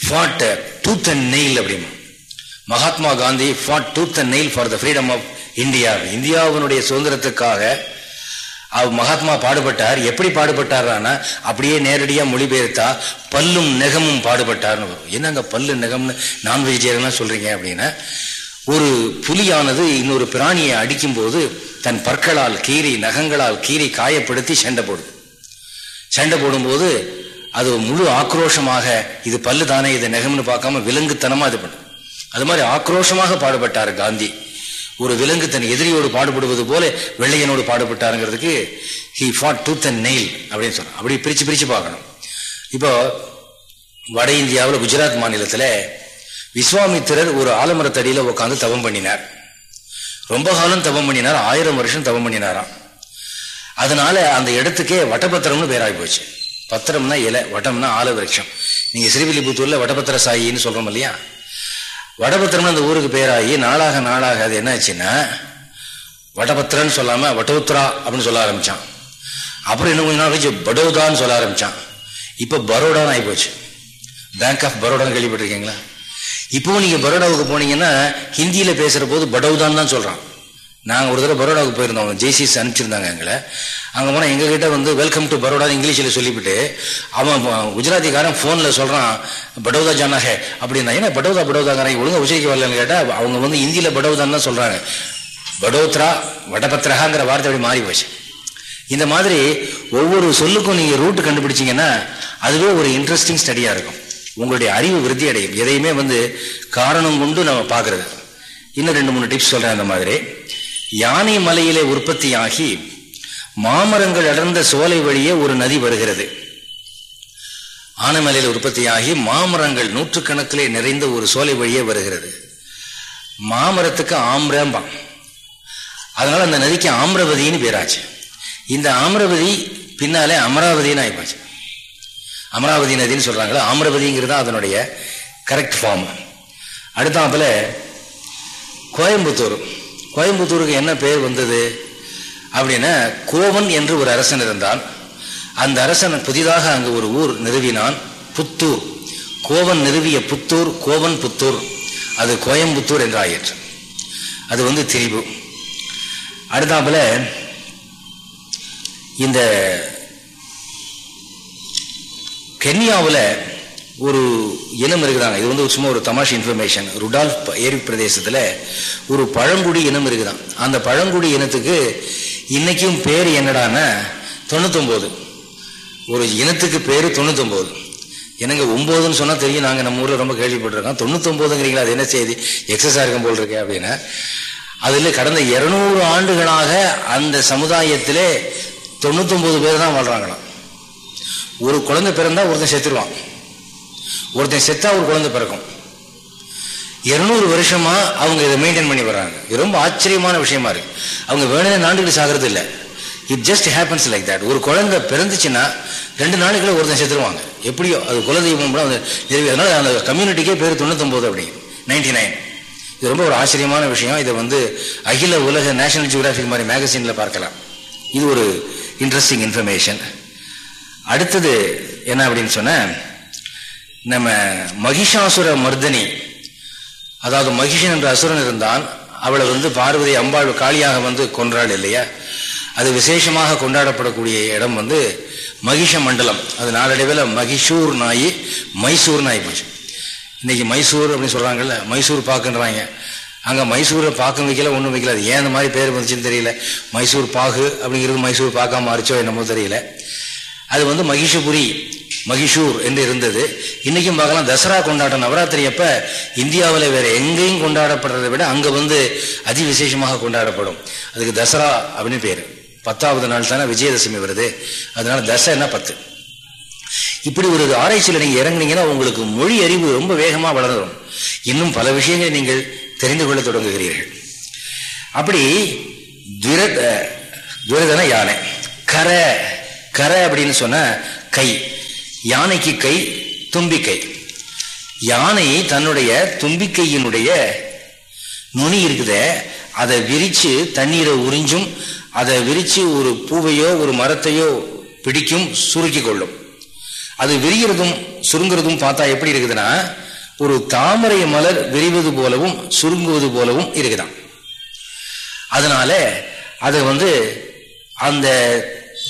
fought tooth and nail அப்படின்னு Mahatma Gandhi fought tooth and nail for the freedom of இந்தியாவை இந்தியாவினுடைய சுதந்திரத்துக்காக அவர் மகாத்மா பாடுபட்டார். எப்படி பாடுபட்டார்னா அப்படியே நேரடியாக மொழிபெயர்த்தா பல்லும் நெகமும் பாடுபட்டார்னு வரும். என்னங்க பல்லு நெகம்னு நான்வெஜிடேரியனாக சொல்கிறீங்க அப்படின்னா ஒரு புலியானது இன்னொரு பிராணியை அடிக்கும்போது தன் பற்களால் கீறி நகங்களால் கீறி காயப்படுத்தி சண்டை போடும் சண்டை போடும்போது அது முழு ஆக்ரோஷமாக இது பல்லு தானே இது நெகம்னு பார்க்காம விலங்குத்தனமாக இது பண்ணும் அது மாதிரி ஆக்ரோஷமாக பாடுபட்டார் காந்தி. ஒரு விலங்கு தன் எதிரியோடு பாடுபடுவது போல வெள்ளையனோடு பாடுபட்டாருங்கிறதுக்கு he fought tooth and nail அப்படின்னு சொல்றான் அப்படி பிரிச்சு பிரிச்சு பார்க்கணும். இப்போ வட இந்தியாவில் குஜராத் மாநிலத்தில் விஸ்வாமித்திரர் ஒரு ஆலமரத்தடியில் உட்காந்து தவம் பண்ணினார். ரொம்ப காலம் தவம் பண்ணினார் ஆயிரம் வருஷம் தவம் பண்ணினாராம். அதனால அந்த இடத்துக்கே வட்டபத்திரம்னு பேராகி போச்சு. பத்திரம்னா இலை வட்டம்னா ஆலவிரட்சம். நீங்கள் ஸ்ரீவில்லிபுத்தூரில் வட்டபத்திர சாயின்னு சொல்கிறோம் இல்லையா? வடபத்திரம்னு அந்த ஊருக்கு பேராகி நாளாக நாளாக அது என்ன ஆச்சுன்னா வடபத்திரன்னு சொல்லாம வட்டோத்ரா அப்படின்னு சொல்ல ஆரம்பிச்சான். அப்புறம் இன்னும் கொஞ்ச நாள் கழிச்சு படோதான்னு சொல்ல ஆரம்பிச்சான். இப்போ பரோடான்னு ஆகிப்போச்சு பேங்க் ஆஃப் பரோடான்னு கேள்விப்பட்டிருக்கீங்களா? இப்பவும் நீங்க பரோடாவுக்கு போனீங்கன்னா ஹிந்தியில பேசுற போது படோதான் தான் சொல்றான். நாங்கள் ஒரு தடவை பரோடாவுக்கு போயிருந்தோம். ஜெய்சிஸ் அனுப்பிச்சிருந்தாங்க எங்களை. அங்கே போனால் எங்ககிட்ட வந்து வெல்கம் டு பரோடா இங்கிலீஷில் சொல்லிவிட்டு அவன் குஜராத்திக்காரன் ஃபோனில் சொல்கிறான் படோதா ஜானாஹே அப்படின்னா ஏன்னா படோதா படோதாங்கிறாங்க ஒழுங்காக உச்சரிக்க வரலன்னு கேட்டால் அவங்க வந்து இந்தியில் படோதான்னு தான் சொல்கிறாங்க படோத்ரா வடபத்ரஹாங்கிற வார்த்தை அப்படி மாறி போச்சு. இந்த மாதிரி ஒவ்வொரு சொல்லுக்கும் நீங்கள் ரூட் கண்டுபிடிச்சிங்கன்னா அதுவே ஒரு இன்ட்ரெஸ்டிங் ஸ்டடியாக இருக்கும். உங்களுடைய அறிவு விருத்தி அடையும். எதையுமே வந்து காரணம் கொண்டு நம்ம பார்க்கறது. இன்னும் ரெண்டு மூணு டிப்ஸ் சொல்கிறேன் அந்த மாதிரி. யானை மலையிலே உற்பத்தியாகி மாமரங்கள் அடர்ந்த சோலை வழியே ஒரு நதி வருகிறது. ஆனைமலையில் உற்பத்தியாகி மாமரங்கள் நூற்றுக்கணக்கிலே நிறைந்த ஒரு சோலை வழியே வருகிறது. மாமரத்துக்கு ஆம்ரம்பான் அதனால அந்த நதிக்கு ஆம்ரவதின்னு பேராச்சு. இந்த ஆம்ரவதி பின்னாலே அமராவதினு ஆகிப்போச்சு அமராவதி நதின்னு சொல்றாங்களா ஆம்ரவதிங்கிறது அதனுடைய கரெக்ட் ஃபார்ம் அடுத்தாப்புல கோயம்புத்தூர். கோயம்புத்தூருக்கு என்ன பேர் வந்தது அப்படின்னா கோவன் என்று ஒரு அரசன் இருந்தான். அந்த அரசன் புதிதாக அங்கு ஒரு ஊர் நிறுவினான் புத்தூர். கோவன் நிறுவிய புத்தூர் கோவன் புத்தூர். அது கோயம்புத்தூர் என்று ஆயிற்று. அது வந்து திரிபு. அடுத்தாப்புல இந்த கென்யாவில் ஒரு இனம் இருக்குதாங்க. இது வந்து சும்மா ஒரு தமாஷ் இன்ஃபர்மேஷன் ருடால்ஃப் ஏரி பிரதேசத்தில் ஒரு பழங்குடி இனம் இருக்குதான் அந்த பழங்குடி இனத்துக்கு இன்றைக்கும் பேர் என்னடான்னா தொண்ணூத்தொம்போது. ஒரு இனத்துக்கு பேர் தொண்ணூத்தொம்போது. எனக்கு ஒம்போதுன்னு சொன்னால் தெரியும். நாங்கள் நம்ம ஊரில் ரொம்ப கேள்விப்பட்டிருக்கோம். தொண்ணூத்தொம்போதுங்கிறீங்களா அது என்ன செய்தி? எக்ஸஸாக இருக்கும் போல் இருக்கே அப்படின்னா. அதில் கடந்த இரநூறு ஆண்டுகளாக அந்த சமுதாயத்திலே தொண்ணூத்தொம்பது பேர் தான் வாழ்கிறாங்களாம் ஒரு குழந்தை பிறந்தா ஒருத்தன் செத்துருவான். ஒருத்தன் செத்தா ஒரு குழந்தை பிறக்கும். இருநூறு வருஷமா அவங்க இதை மெயின்டைன் பண்ணி வர்றாங்க. இது ரொம்ப ஆச்சரியமான விஷயமா இருக்கு. அவங்க வேணும்னே நாண்டுகள் சாகிறது இல்லை. It just happens like that ஒரு குழந்தை பிறந்துச்சுன்னா ரெண்டு நாளைக்குள்ள ஒருத்தன் செத்துருவாங்க. எப்படியோ அது குலதெய்வம் கூட அதனால அந்த கம்யூனிட்டிக்கே பேர் தொண்ணூத்தொம்பது அப்படிங்க நைன்டி நைன் இது ரொம்ப ஒரு ஆச்சரியமான விஷயம். இதை வந்து அகில உலக நேஷனல் ஜியோகிராஃபிக் மாதிரி மேகசின்ல பார்க்கலாம். இது ஒரு இன்ட்ரெஸ்டிங் இன்ஃபர்மேஷன் அடுத்தது என்ன அப்படின்னு சொன்னால் நம்ம மகிஷாசுர மர்தனி அதாவது மகிஷன் என்ற அசுரன் இருந்தான். அவளை வந்து பார்வதி அம்பாள் காளியாக வந்து கொன்றாள் இல்லையா? அது விசேஷமாக கொண்டாடப்படக்கூடிய இடம் வந்து மகிஷ மண்டலம். அது நாளடைவில் மகிஷூர் நாய் மைசூர் நாய் போச்சு. இன்னைக்கு மைசூர் அப்படின்னு சொல்கிறாங்கல்ல மைசூர் பாக்குன்றாங்க. அங்கே மைசூரை பாக்கம் வைக்கல ஒன்றும் வைக்கல. அது ஏன் அந்த மாதிரி பேர் வந்துச்சுன்னு தெரியல. மைசூர் பாகு அப்படிங்கிறது மைசூர் பாக்கா மாறிச்சோ என்னமோ தெரியல. அது வந்து மகிஷபுரி மகிஷூர் என்று இருந்தது. இன்னைக்கும் பார்க்கலாம் தசரா கொண்டாட்டம் நவராத்திரி அப்போ இந்தியாவில் வேற எங்கேயும் கொண்டாடப்படுறதை விட அங்க வந்து அதி விசேஷமாக கொண்டாடப்படும். அதுக்கு தசரா அப்படின்னு பேர். பத்தாவது நாள் தானே விஜயதசமி வருது. அதனால தசைன்னா பத்து. இப்படி ஒரு ஆராய்ச்சியில் நீங்கள் இறங்குனீங்கன்னா உங்களுக்கு மொழி அறிவு ரொம்ப வேகமா வளரும். இன்னும் பல விஷயங்களை நீங்கள் தெரிந்து கொள்ள தொடங்குகிறீர்கள். அப்படி துரத துரதன யானை. கரை கரை அப்படின்னு சொன்ன கை. யானைக்கு கை தும்பிக்கை. யானை தன்னுடைய தும்பிக்கையினுடைய நுனி இருக்குத அதை விரித்து தண்ணீரை உறிஞ்சும் அதை விரித்து ஒரு பூவையோ ஒரு மரத்தையோ பிடிக்கும் சுருக்கி கொள்ளும். அது விரிகிறதும் சுருங்குறதும் பார்த்தா எப்படி இருக்குதுன்னா ஒரு தாமரை மலர் விரிவது போலவும் சுருங்குவது போலவும் இருக்குதான். அதனால அதை வந்து அந்த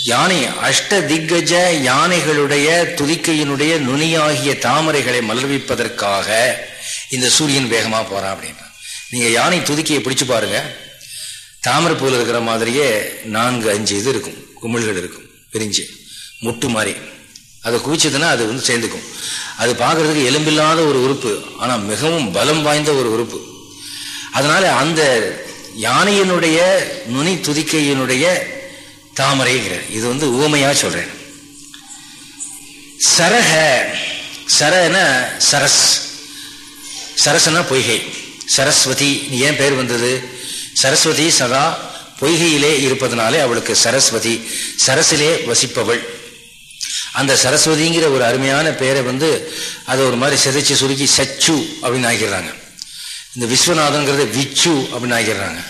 யானை அஷ்ட திக்கஜ யானைகளுடைய துதிக்கையினுடைய நுனியாகிய தாமரைகளை மலர்விப்பதற்காக இந்த சூரியன் வேகமாக போகிறான் அப்படின்னா. நீங்கள் யானை துதிக்கையை பிடிச்சு பாருங்க. தாமரை பூவில் இருக்கிற மாதிரியே நான்கு அஞ்சு இது இருக்கும். குமிழ்கள் இருக்கும். பிரிஞ்சு. முட்டு மாதிரி. அதை குவிச்சதுன்னா அது வந்து சேர்ந்துக்கும். அது பார்க்கறதுக்கு எலும்பில்லாத ஒரு உறுப்பு. ஆனால் மிகவும் பலம் வாய்ந்த ஒரு உறுப்பு. அதனால அந்த யானையினுடைய நுனி துதிக்கையினுடைய தாமரைங்கிறார் இது வந்து ஊமையாக சொல்கிறேன் சரக சரனா சரஸ். சரஸ்னா பொய்கை. சரஸ்வதி ஏன் பேர் வந்தது? சரஸ்வதி சதா பொய்கையிலே இருப்பதனாலே அவளுக்கு சரஸ்வதி சரசிலே வசிப்பவள். அந்த சரஸ்வதிங்கிற ஒரு அருமையான பேரை வந்து அதை ஒரு மாதிரி சிதைச்சு சுருக்கி சச்சு அப்படின்னு ஆகிடுறாங்க இந்த விஸ்வநாதங்கிறத விச்சு அப்படின்னு ஆகிடுறாங்க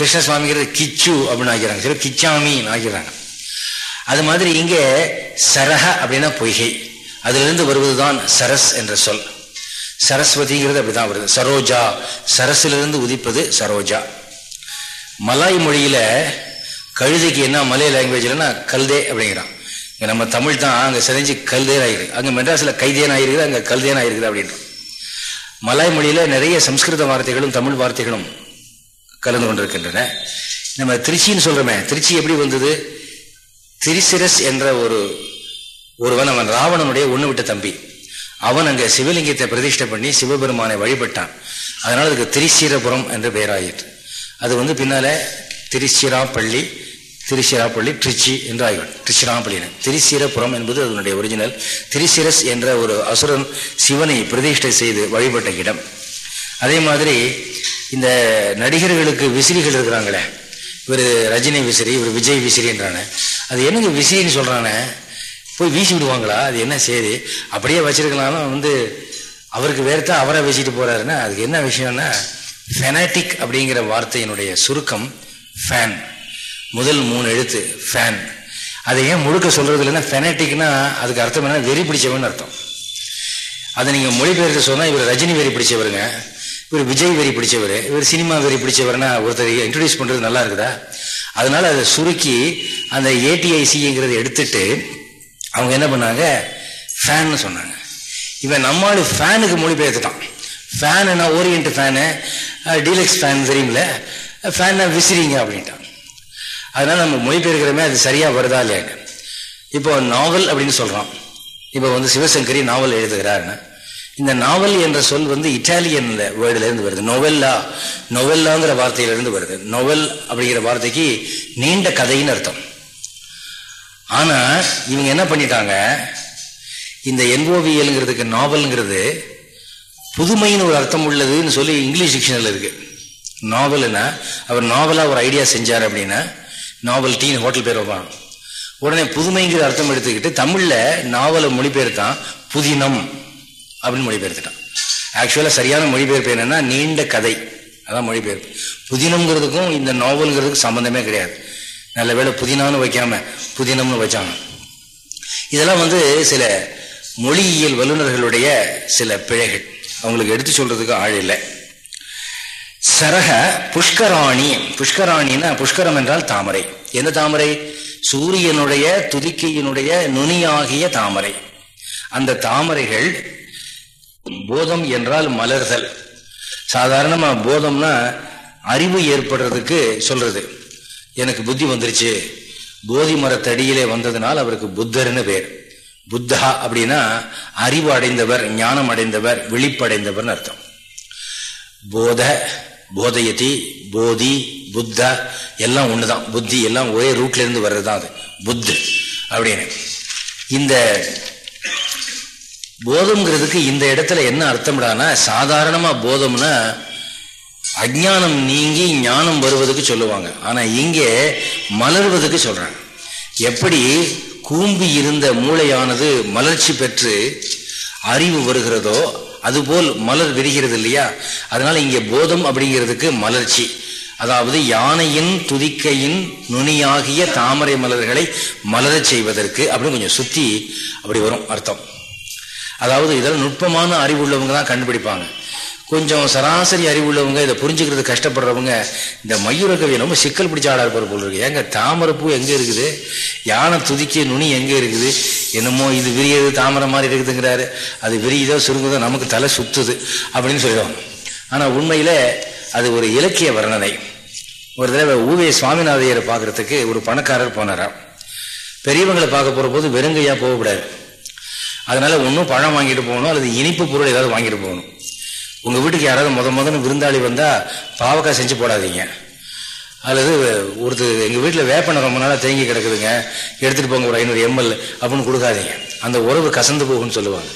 கிருஷ்ணசுவாமிங்கிறது கிச்சு அப்படின்னு ஆகிறாங்க சில கிச்சாமின்னு ஆகிறாங்க அது மாதிரி இங்கே சரஹ அப்படின்னா பொய்கை. அதிலிருந்து வருவதுதான் சரஸ் என்ற சொல். சரஸ்வதிங்கிறது அப்படிதான் வருது. சரோஜா. சரஸிலிருந்து உதிப்பது சரோஜா. மலாய் மொழியில கழுதைக்கு என்ன மலை லாங்குவேஜ்லன்னா கல்தே அப்படிங்கிறான். இங்கே நம்ம தமிழ் தான் அங்கே செஞ்சு கல்தேன் ஆயிருக்கு அங்கே மெட்ராஸில் கைதேன் ஆயிருக்குது அங்கே கல்தேன் ஆயிருக்குது அப்படின்றோம் மலாய் மொழியில நிறைய சம்ஸ்கிருத வார்த்தைகளும் தமிழ் வார்த்தைகளும் கலந்து கொண்டிருக்கின்றன. நம்ம திருச்சின்னு சொல்றோமே திருச்சி எப்படி வந்தது? திரிசிரஸ் என்ற ஒரு ஒருவன் அவன் ராவணனுடைய ஒண்ணு விட்ட தம்பி. அவன் அங்கே சிவலிங்கத்தை பிரதிஷ்டை பண்ணி சிவபெருமானை வழிபட்டான். அதனால அதுக்கு திரிசீரபுரம் என்று பெயராயிற்று. அது வந்து பின்னால திருச்சிராப்பள்ளி திருச்சிராப்பள்ளி திருச்சி என்று ஆகிவிடும். திருச்சிராப்பள்ளின்னு. திரிசீரபுரம் என்பது அதனுடைய ஒரிஜினல் திரிசிரஸ் என்ற ஒரு அசுரன் சிவனை பிரதிஷ்டை செய்து வழிபட்ட இடம். அதே மாதிரி இந்த நடிகர்களுக்கு விசிறிகள் இருக்கிறாங்களே. இவர் ரஜினி விசிறி இவர் விஜய் விசிறின்றானே. அது என்னங்க விசிறின்னு சொல்கிறானே போய் வீசி விடுவாங்களா? அது என்ன சரி அப்படியே வச்சிருக்கலாம்னா வந்து அவருக்கு வேர்த்தா அவரை வீசிட்டு போறாருன்னா அதுக்கு என்ன விஷயம்னா ஃபெனாட்டிக் அப்படிங்கிற வார்த்தையினுடைய சுருக்கம் ஃபேன் முதல் மூணு எழுத்து ஃபேன் அதை ஏன் முழுக்க சொல்றது இல்லைன்னா ஃபெனாட்டிக்னா அதுக்கு அர்த்தம் என்ன வெறி பிடிச்சவன் அர்த்தம். அதை நீங்கள் மொழிபெயர்த்து சொன்னால் இவர் ரஜினி வெறி பிடிச்சவருங்க. இவர் விஜய் வெறி பிடிச்சவர். இவர் சினிமா வெறி பிடிச்சவர்னா ஒருத்தர் இன்ட்ரடியூஸ் பண்ணுறது நல்லா இருக்குதா? அதனால அதை சுருக்கி அந்த ஏடிஐசிங்கிறத எடுத்துட்டு அவங்க என்ன பண்ணாங்க? ஃபேன்னு சொன்னாங்க. இவன் நம்மால் ஃபேனுக்கு மொழிபெயர்த்துட்டான். ஃபேனுனா ஓரியன்ட் ஃபேனு டீலக்ஸ் ஃபேன் தெரியுமில்ல? ஃபேன்னா விசிறிங்க அப்படின்ட்டான். அதனால் நம்ம மொழிபெயர்க்கிறோமே அது சரியாக வருதா இல்லையாங்க இப்போ நாவல் அப்படின்னு சொல்கிறான் இப்போ வந்து சிவசங்கரி நாவல் எழுதுகிறாருன்னு இந்த நாவல் என்ற சொல் வந்து இட்டாலியன் வேர்டுலேருந்து வருது. நொவெல்லா நொவெல்லாங்கிற வார்த்தையிலிருந்து வருது. நொவல் அப்படிங்கிற வார்த்தைக்கு நீண்ட கதைன்னு அர்த்தம். ஆனால் இவங்க என்ன பண்ணிட்டாங்க? இந்த என்ஓவியலுங்கிறதுக்கு நாவல்ங்கிறது புதுமைன்னு ஒரு அர்த்தம் உள்ளதுன்னு சொல்லி இங்கிலீஷ் டிக்ஷனரியில் இருக்கு. நாவல்னா அவர் நாவலாக ஒரு ஐடியா செஞ்சார் அப்படின்னா நாவல் டீன் ஹோட்டல் பேர் வைப்பாங்க. உடனே புதுமைங்கிற அர்த்தம் எடுத்துக்கிட்டு தமிழில் நாவலை மொழிபெயர்த்தான் புதினம். அப்படின்னு மொழிபெயர்த்துட்டான். ஆக்சுவலாக சரியான மொழிபெயர்ப்பு என்னென்னா நீண்ட கதை. அதான் மொழிபெயர்ப்பு. புதினம்ங்கிறதுக்கும் இந்த நாவல்ங்கிறதுக்கும் சம்மந்தமே கிடையாது. நல்ல வேலை புதினான்னு வைக்காம புதினம்னு வச்சாங்க. இதெல்லாம் வந்து சில மொழியியல் வல்லுநர்களுடைய சில பிழைகள். அவங்களுக்கு எடுத்து சொல்றதுக்கு ஆள் இல்லை. சரக புஷ்கராணி. புஷ்கராணின்னா புஷ்கரம் என்றால் தாமரை. எந்த தாமரை? சூரியனுடைய துதிக்கையினுடைய நுனியாகிய தாமரை. அந்த தாமரைகள் போதம் என்றால் மலர்தல் சாதாரணமா போதம்னா அறிவு ஏற்படுறதுக்கு சொல்றது. எனக்கு புத்தி வந்துருச்சு. போதி மரத்தடியிலே வந்ததுனால் அவருக்கு புத்தர்னு பேர். புத்தா அப்படின்னா அறிவு அடைந்தவர் ஞானம் அடைந்தவர் விழிப்படைந்தவர் அர்த்தம். போத போதயதி போதி புத்த எல்லாம் ஒண்ணுதான். புத்தி எல்லாம் ஒரே ரூட்ல இருந்து வர்றதுதான் அது. புத்து அப்படின்னு. இந்த போதம்ங்கிறதுக்கு இந்த இடத்துல என்ன அர்த்தம்டானா சாதாரணமாக போதம்னா அஜானம் நீங்கி ஞானம் வருவதுக்கு சொல்லுவாங்க. ஆனால் இங்கே மலர்வதுக்கு சொல்கிறாங்க எப்படி கூம்பி இருந்த மூளையானது மலர்ச்சி பெற்று அறிவு வருகிறதோ அதுபோல் மலர் விரிகிறது இல்லையா? அதனால இங்கே போதம் அப்படிங்கிறதுக்கு மலர்ச்சி. அதாவது யானையின் துதிக்கையின் நுனியாகிய தாமரை மலர்களை மலரச் செய்வதற்கு அப்படின்னு கொஞ்சம் சுற்றி அப்படி வரும் அர்த்தம். அதாவது இதெல்லாம் நுட்பமான அறிவு உள்ளவங்க தான் கண்டுபிடிப்பாங்க. கொஞ்சம் சராசரி அறிவுள்ளவங்க இதை புரிஞ்சுக்கிறது கஷ்டப்படுறவங்க இந்த மயூர ரொம்ப சிக்கல் பிடிச்ச ஆடா இருப்பார் போல் இருக்கு. ஏங்க தாமரைப்பூ எங்கே இருக்குது? யானை துதிக்க நுனி எங்கே இருக்குது? என்னமோ இது விரியது தாமரை மாதிரி இருக்குதுங்கிறாரு. அது விரியுதோ சுருங்குதோ நமக்கு தலை சுத்துது அப்படின்னு சொல்லுவாங்க ஆனால் உண்மையில் அது ஒரு இலக்கிய வர்ணனை. ஒரு தடவை ஊவே சுவாமிநாதையரை பார்க்கறதுக்கு ஒரு பணக்காரர் போனாராம் பெரியவங்களை பார்க்க போகிற போது வெறுங்கையாக போகக்கூடாது. அதனால ஒன்றும் பழம் வாங்கிட்டு போகணும் அல்லது இனிப்பு பொருள் ஏதாவது வாங்கிட்டு போகணும். உங்கள் வீட்டுக்கு யாராவது முத முதன்னு விருந்தாளி வந்தால் பாவக்காய் செஞ்சு போடாதீங்க. அல்லது ஒருத்தர் எங்கள் வீட்டில் வேப்பனை ரொம்ப நாளாக தேங்கி கிடக்குதுங்க எடுத்துகிட்டு போங்க ஒரு ஐநூறு எம்எல் அப்படின்னு கொடுக்காதீங்க. அந்த உறவு கசந்து போகும்னு சொல்லுவாங்க.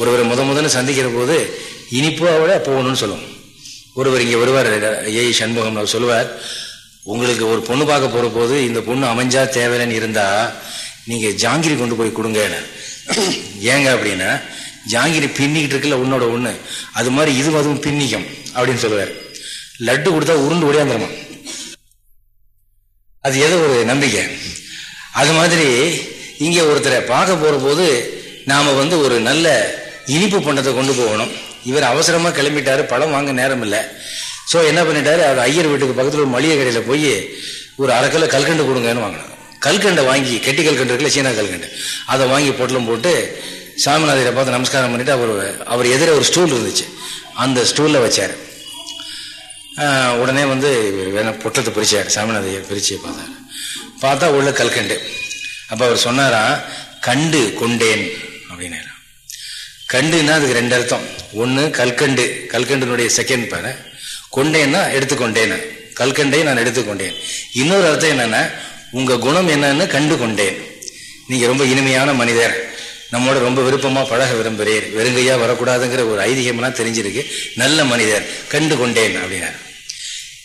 ஒருவரை முத முதன்னு சந்திக்கிற போது இனிப்பாவோட போகணும்னு சொல்லுவோம். ஒருவர் இங்கே வருவார் ஏய் சண்முகம் அவர் சொல்லுவார் உங்களுக்கு ஒரு பொண்ணு பார்க்க போகிற போது இந்த பொண்ணு அமைஞ்சா தேவையில்லைன்னு இருந்தால் நீங்கள் ஜாங்கிரி கொண்டு போய் கொடுங்கன்னு. ஏங்க அப்படின்னா ஜாங்கிரி பின்னிக்கிட்டு இருக்குல்ல உன்னோட ஒண்ணு. அது மாதிரி இது அதுவும் பின்னிக்கும் அப்படின்னு சொல்லுவார். லட்டு கொடுத்தா உருண்டு ஓடியாந்துருமா? அது ஏதோ ஒரு நம்பிக்கை. அது மாதிரி இங்கே ஒருத்தரை பார்க்க போகிற போது நாம வந்து ஒரு நல்ல இனிப்பு பண்ணத்தை கொண்டு போகணும். இவர் அவசரமா கிளம்பிட்டாரு பழம் வாங்க நேரம் இல்லை ஸோ என்ன பண்ணிட்டாரு அது ஐயர் வீட்டுக்கு பக்கத்தில் ஒரு மளிகை கடையில் போய் ஒரு அரை கிலோ கல்கண்டு கொடுங்கன்னு வாங்கினாங்க. கல்கண்டை வாங்கி கெட்டி கல்கண்டு இருக்குல்ல சீனா கல்கண்டு. அதை வாங்கி பொட்டலும் போட்டு சாமிநாதரை பார்த்து நமஸ்காரம் பண்ணிட்டு அவர் அவர் எதிர ஒரு ஸ்டூல் இருந்துச்சு. அந்த ஸ்டூலில் வச்சார். உடனே வந்து வேணா பொட்டத்தை பிரிச்சார். சாமிநாதையை பிரிச்சு பார்த்தார். பார்த்தா உள்ள கல்கண்டு. அப்போ அவர் சொன்னாரா கண்டு கொண்டேன் அப்படின்னாரு. கண்டுன்னா அதுக்கு ரெண்டு அர்த்தம். ஒன்று கல்கண்டு. கல்கண்டினுடைய செகண்ட் பேர. கொண்டேன்னா எடுத்துக்கொண்டேன் கல்கண்டை நான் எடுத்துக்கொண்டேன். இன்னொரு அர்த்தம் என்னன்னா உங்க குணம் என்னன்னு கண்டு கொண்டேன் நீங்க ரொம்ப இனிமையான மனிதர். நம்மோட ரொம்ப விருப்பமா பழக விரும்புகிறீர் வெறுங்கையா வரக்கூடாதுங்கிற ஒரு ஐதீகம்லாம் தெரிஞ்சிருக்கு. நல்ல மனிதர். கண்டு கொண்டேன் அப்படின்னாரு.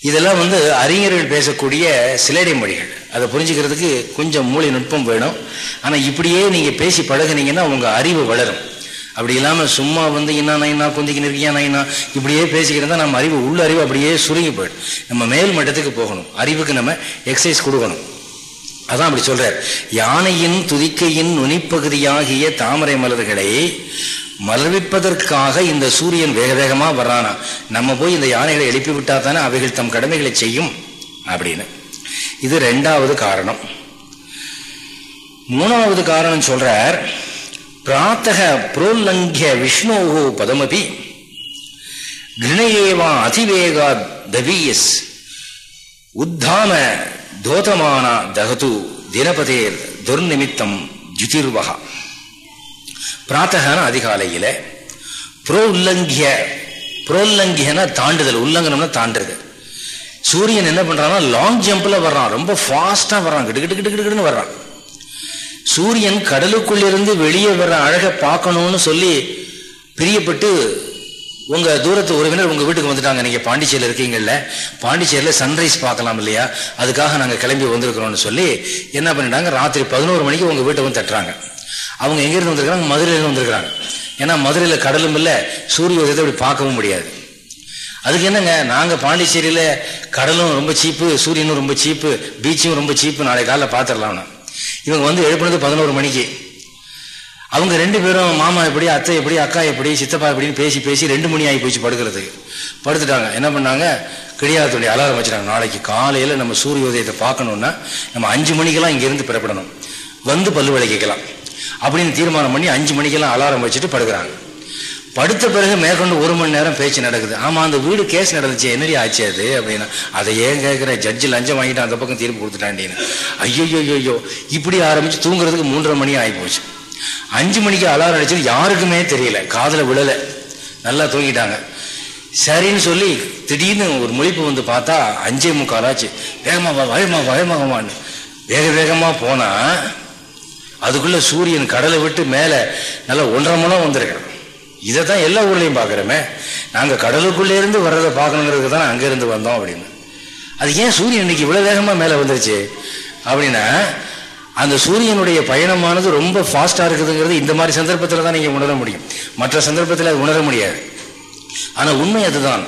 இதெல்லாம் வந்து அறிஞர்கள் பேசக்கூடிய சிலேடை மொழிகள். அதை புரிஞ்சுக்கிறதுக்கு கொஞ்சம் மூளை நுட்பம் வேணும். ஆனால் இப்படியே நீங்கள் பேசி பழகுனீங்கன்னா உங்கள் அறிவு வளரும். அப்படி இல்லாமல் சும்மா வந்து என்ன நைனா குந்திக்கின்னு நிற்கியா நைனா இப்படியே பேசிக்கிறதா நம்ம அறிவு உள்ள அறிவு அப்படியே சுருங்கி போயிடும். நம்ம மேல் மட்டத்துக்கு போகணும். அறிவுக்கு நம்ம எக்ஸசைஸ் கொடுக்கணும். அதான் அப்படி சொல்றார். யானையின் துதிக்கையின் நுனிப்பகுதியாகிய தாமரை மலர்களை மலர்விப்பதற்காக இந்த சூரியன் வேக வேகமா வர்றானா? நம்ம போய் இந்த யானைகளை எழுப்பி விட்டா தானே அவைகள் தம் கடமைகளை செய்யும்? அப்படின்னு. இது ரெண்டாவது காரணம். மூணாவது காரணம் சொல்றார் பிராத்தக புரோல்லங்கிய விஷ்ணோகோ பதமபி கிருணையேவா அதிவேகா தவீயஸ் உத்தான தோதமான தகது தினபதேர் துர்நிமித்தம் ஜுதிர்வகா பிராத்தகான அதிகாலையில் புரோ உல்லங்கிய புரோல்லங்கியனா தாண்டுதல் உல்லங்கனம்னா தாண்டுறது. சூரியன் என்ன பண்ணுறான்னா லாங் ஜம்பில் வர்றான் ரொம்ப ஃபாஸ்ட்டாக வர்றான் கிட்டு கிட்டு கிட்டு கிட்டுன்னு வர்றான். சூரியன் கடலுக்குள்ளிருந்து வெளியே வர்ற அழகை பார்க்கணும்னு சொல்லி பிரியப்பட்டு உங்க தூரத்து உறவினர் உங்க வீட்டுக்கு வந்துட்டாங்க. நீங்க பாண்டிச்சேரியில் இருக்கீங்கல்ல. பாண்டிச்சேரியில் சன்ரைஸ் பார்க்கலாம் இல்லையா? அதுக்காக நாங்கள் கிளம்பி வந்திருக்கிறோம்னு சொல்லி என்ன பண்ணிட்டாங்க? ராத்திரி பதினோரு மணிக்கு உங்க வீட்டை வந்து தட்டுறாங்க. அவங்க எங்கிருந்து வந்திருக்கிறாங்க? மதுரையிலேருந்து வந்திருக்கிறாங்க. ஏன்னா மதுரையில் கடலும் இல்லை சூரிய உதயத்தை அப்படி பார்க்கவும் முடியாது. அதுக்கு என்னங்க? நாங்கள் பாண்டிச்சேரியில் கடலும் ரொம்ப சீப்பு சூரியனும் ரொம்ப சீப்பு பீச்சும் ரொம்ப சீப்பு நாளை காலைல பார்த்துடலாம்னு இவங்க வந்து எழுப்புனது பதினோரு மணிக்கு. அவங்க ரெண்டு பேரும் மாமா எப்படி அத்தை எப்படி அக்கா எப்படி சித்தப்பா எப்படின்னு பேசி பேசி ரெண்டு மணி ஆகி போச்சு படுக்கிறதுக்கு படுத்துட்டாங்க. என்ன பண்ணாங்க? கிடையாதுடைய அலாரம் வச்சுட்டாங்க. நாளைக்கு காலையில் நம்ம சூரிய உதயத்தை பார்க்கணுன்னா நம்ம அஞ்சு மணிக்கெல்லாம் இங்கேருந்து பிறப்படணும். வந்து பல்லு விளக்கிக்கலாம். அப்படின்னு தீர்மானம் பண்ணி அஞ்சு மணிக்கெல்லாம் அலாரம் வச்சுட்டு படுக்கிறாங்க. படுத்த பிறகு மேற்கொண்டு ஒரு மணி நேரம் பேச்சு நடக்குது. ஆமாம் அந்த வீடு கேஸ் நடந்துச்சு. என்னடி ஆச்சு அது? அப்படின்னா அதை ஏன் கேட்குற ஜட்ஜு லஞ்சம் வாங்கிட்டு அந்த பக்கம் தீர்ப்பு கொடுத்துட்டாண்டின்னு. ஐயோ ஐயோ இப்படி ஆரம்பித்து தூங்குறதுக்கு மூன்றரை மணி ஆகி போச்சு. அஞ்சு மணிக்கு அலாரம் அடிச்சது யாருக்குமே தெரியல. காதல விழலை. நல்லா தூங்கிட்டாங்க. சரின்னு சொல்லி திடீர்னு ஒரு முழிப்பு வந்து பார்த்தா அஞ்சே முக்கால் ஆச்சு. வேகமாக வயமா வயமாகமான்னு வேக வேகமாக போனால் அதுக்குள்ளே சூரியன் கடலை விட்டு மேலே நல்லா ஒன்றரை மணம் வந்திருக்கிறோம் இதை தான் எல்லா ஊர்லேயும் பார்க்குறோமே. நாங்கள் கடலுக்குள்ளே இருந்து வர்றதை பார்க்கணுங்கிறதுக்கு தான் அங்கேருந்து வந்தோம் அப்படின்னு. அது ஏன் சூரியன் இன்னைக்கு இவ்வளோ வேகமாக மேலே வந்துருச்சு? அப்படின்னா அந்த சூரியனுடைய பயணமானது ரொம்ப ஃபாஸ்ட்டாக இருக்குதுங்கிறது இந்த மாதிரி சந்தர்ப்பத்தில் தான் நீங்கள் உணர முடியும். மற்ற சந்தர்ப்பத்தில் அது உணர முடியாது. ஆனால் உண்மை அதுதான்.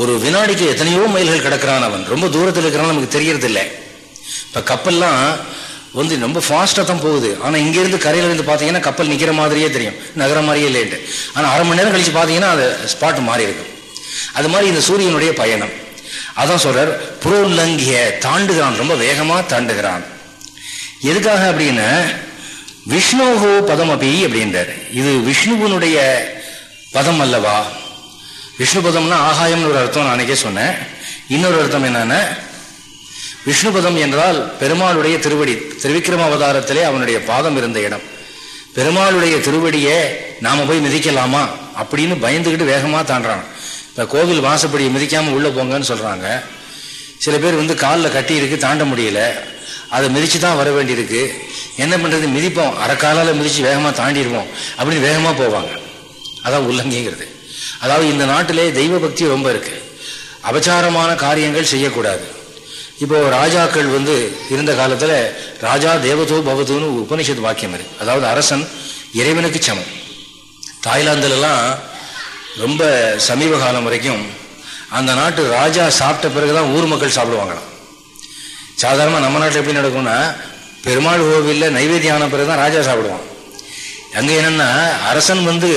ஒரு வினாடிக்கு எத்தனையோ மைல்கள் கிடக்கிறான் அவன். ரொம்ப தூரத்தில் இருக்கிறான் நமக்கு தெரியறதில்லை. இப்போ கப்பல்லாம் வந்து ரொம்ப ஃபாஸ்ட்டாக தான் போகுது. ஆனால் இங்கேருந்து கரையில் இருந்து பார்த்தீங்கன்னா கப்பல் நிற்கிற மாதிரியே தெரியும். நகர மாதிரியே இல்லைன்ட்டு. ஆனால் அரை மணி நேரம் கழிச்சு பார்த்தீங்கன்னா அது ஸ்பாட் மாறி இருக்கும். அது மாதிரி இந்த சூரியனுடைய பயணம். அதான் சொல்கிறார் புரோல்லங்கிய தாண்டுகிறான். ரொம்ப வேகமாக தாண்டுகிறான். எதுக்காக அப்படின்னா விஷ்ணுகோ பதம் அப்பி அப்படின்றார். இது விஷ்ணுவனுடைய பதம் அல்லவா? விஷ்ணு பதம்னா ஆகாயம்னு ஒரு அர்த்தம் நான் அன்னைக்கே சொன்னேன். இன்னொரு அர்த்தம் என்னன்னா விஷ்ணுபதம் என்றால் பெருமாளுடைய திருவடி திருவிக்கிரம அவதாரத்திலே அவனுடைய பாதம் இருந்த இடம். பெருமாளுடைய திருவடியை நாம் போய் மிதிக்கலாமா? அப்படின்னு பயந்துக்கிட்டு வேகமாக தாண்டான் இப்போ கோவில் வாசப்படியை மிதிக்காமல் உள்ளே போங்கன்னு சொல்கிறாங்க சில பேர் வந்து காலில் கட்டி இருக்கு தாண்ட முடியல. அதை மிதித்து தான் வர வேண்டியிருக்கு. என்ன பண்ணுறது மிதிப்போம். அறக்காலால் மிதித்து வேகமாக தாண்டிடுவோம் அப்படின்னு வேகமாக போவாங்க. அதான் உள்ளங்கிங்கிறது. அதாவது இந்த நாட்டிலே தெய்வ பக்தி ரொம்ப இருக்குது அபச்சாரமான காரியங்கள் செய்யக்கூடாது. இப்போ ராஜாக்கள் வந்து இருந்த காலத்தில் ராஜா தேவதோ பவதுன்னு உபனிஷத் வாக்கியம் இருக்கு. அதாவது அரசன் இறைவனுக்கு சமம். தாய்லாந்துலலாம் ரொம்ப சமீப காலம் வரைக்கும் அந்த நாட்டு ராஜா சாப்பிட்ட பிறகு தான் ஊர் மக்கள் சாப்பிடுவாங்களாம். சாதாரணமாக நம்ம நாட்டில் எப்படி நடக்கும்னா பெருமாள் கோவிலில் நைவேத்தியம் ஆன பிறகுதான் ராஜா சாப்பிடுவான். அங்கே என்னென்னா அரசன் வந்து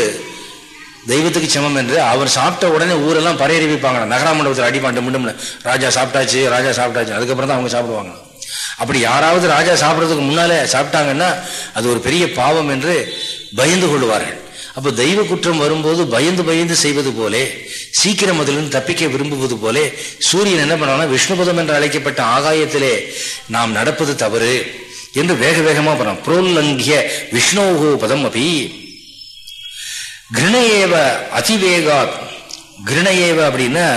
தெய்வத்துக்கு சமம் என்று அவர் சாப்பிட்ட உடனே ஊரெல்லாம் பரையறிவிப்பாங்க நகரா மண்டபத்தில் அடிப்பாண்டு மிண்டும்ல ராஜா சாப்பிட்டாச்சு ராஜா சாப்பிட்டாச்சு. அதுக்கப்புறம் தான் அவங்க சாப்பிடுவாங்க. அப்படி யாராவது ராஜா சாப்பிட்றதுக்கு முன்னாலே சாப்பிட்டாங்கன்னா அது ஒரு பெரிய பாவம் என்று பயந்து கொள்வார்கள். அப்போ தெய்வ குற்றம் வரும்போது பயந்து பயந்து செய்வது போலே சீக்கிரம் அதிலிருந்து தப்பிக்க விரும்புவது போலே சூரியன் என்ன பண்ணான்னா விஷ்ணுபதம் என்று அழைக்கப்பட்ட ஆகாயத்திலே நாம் நடப்பது தவறு என்று வேக வேகமா போறோம் புரோல்லங்கிய விஷ்ணோகோ பதம் அப்படி கிருணையேவ அதிவேகா கிருணையேவ அப்படின்னா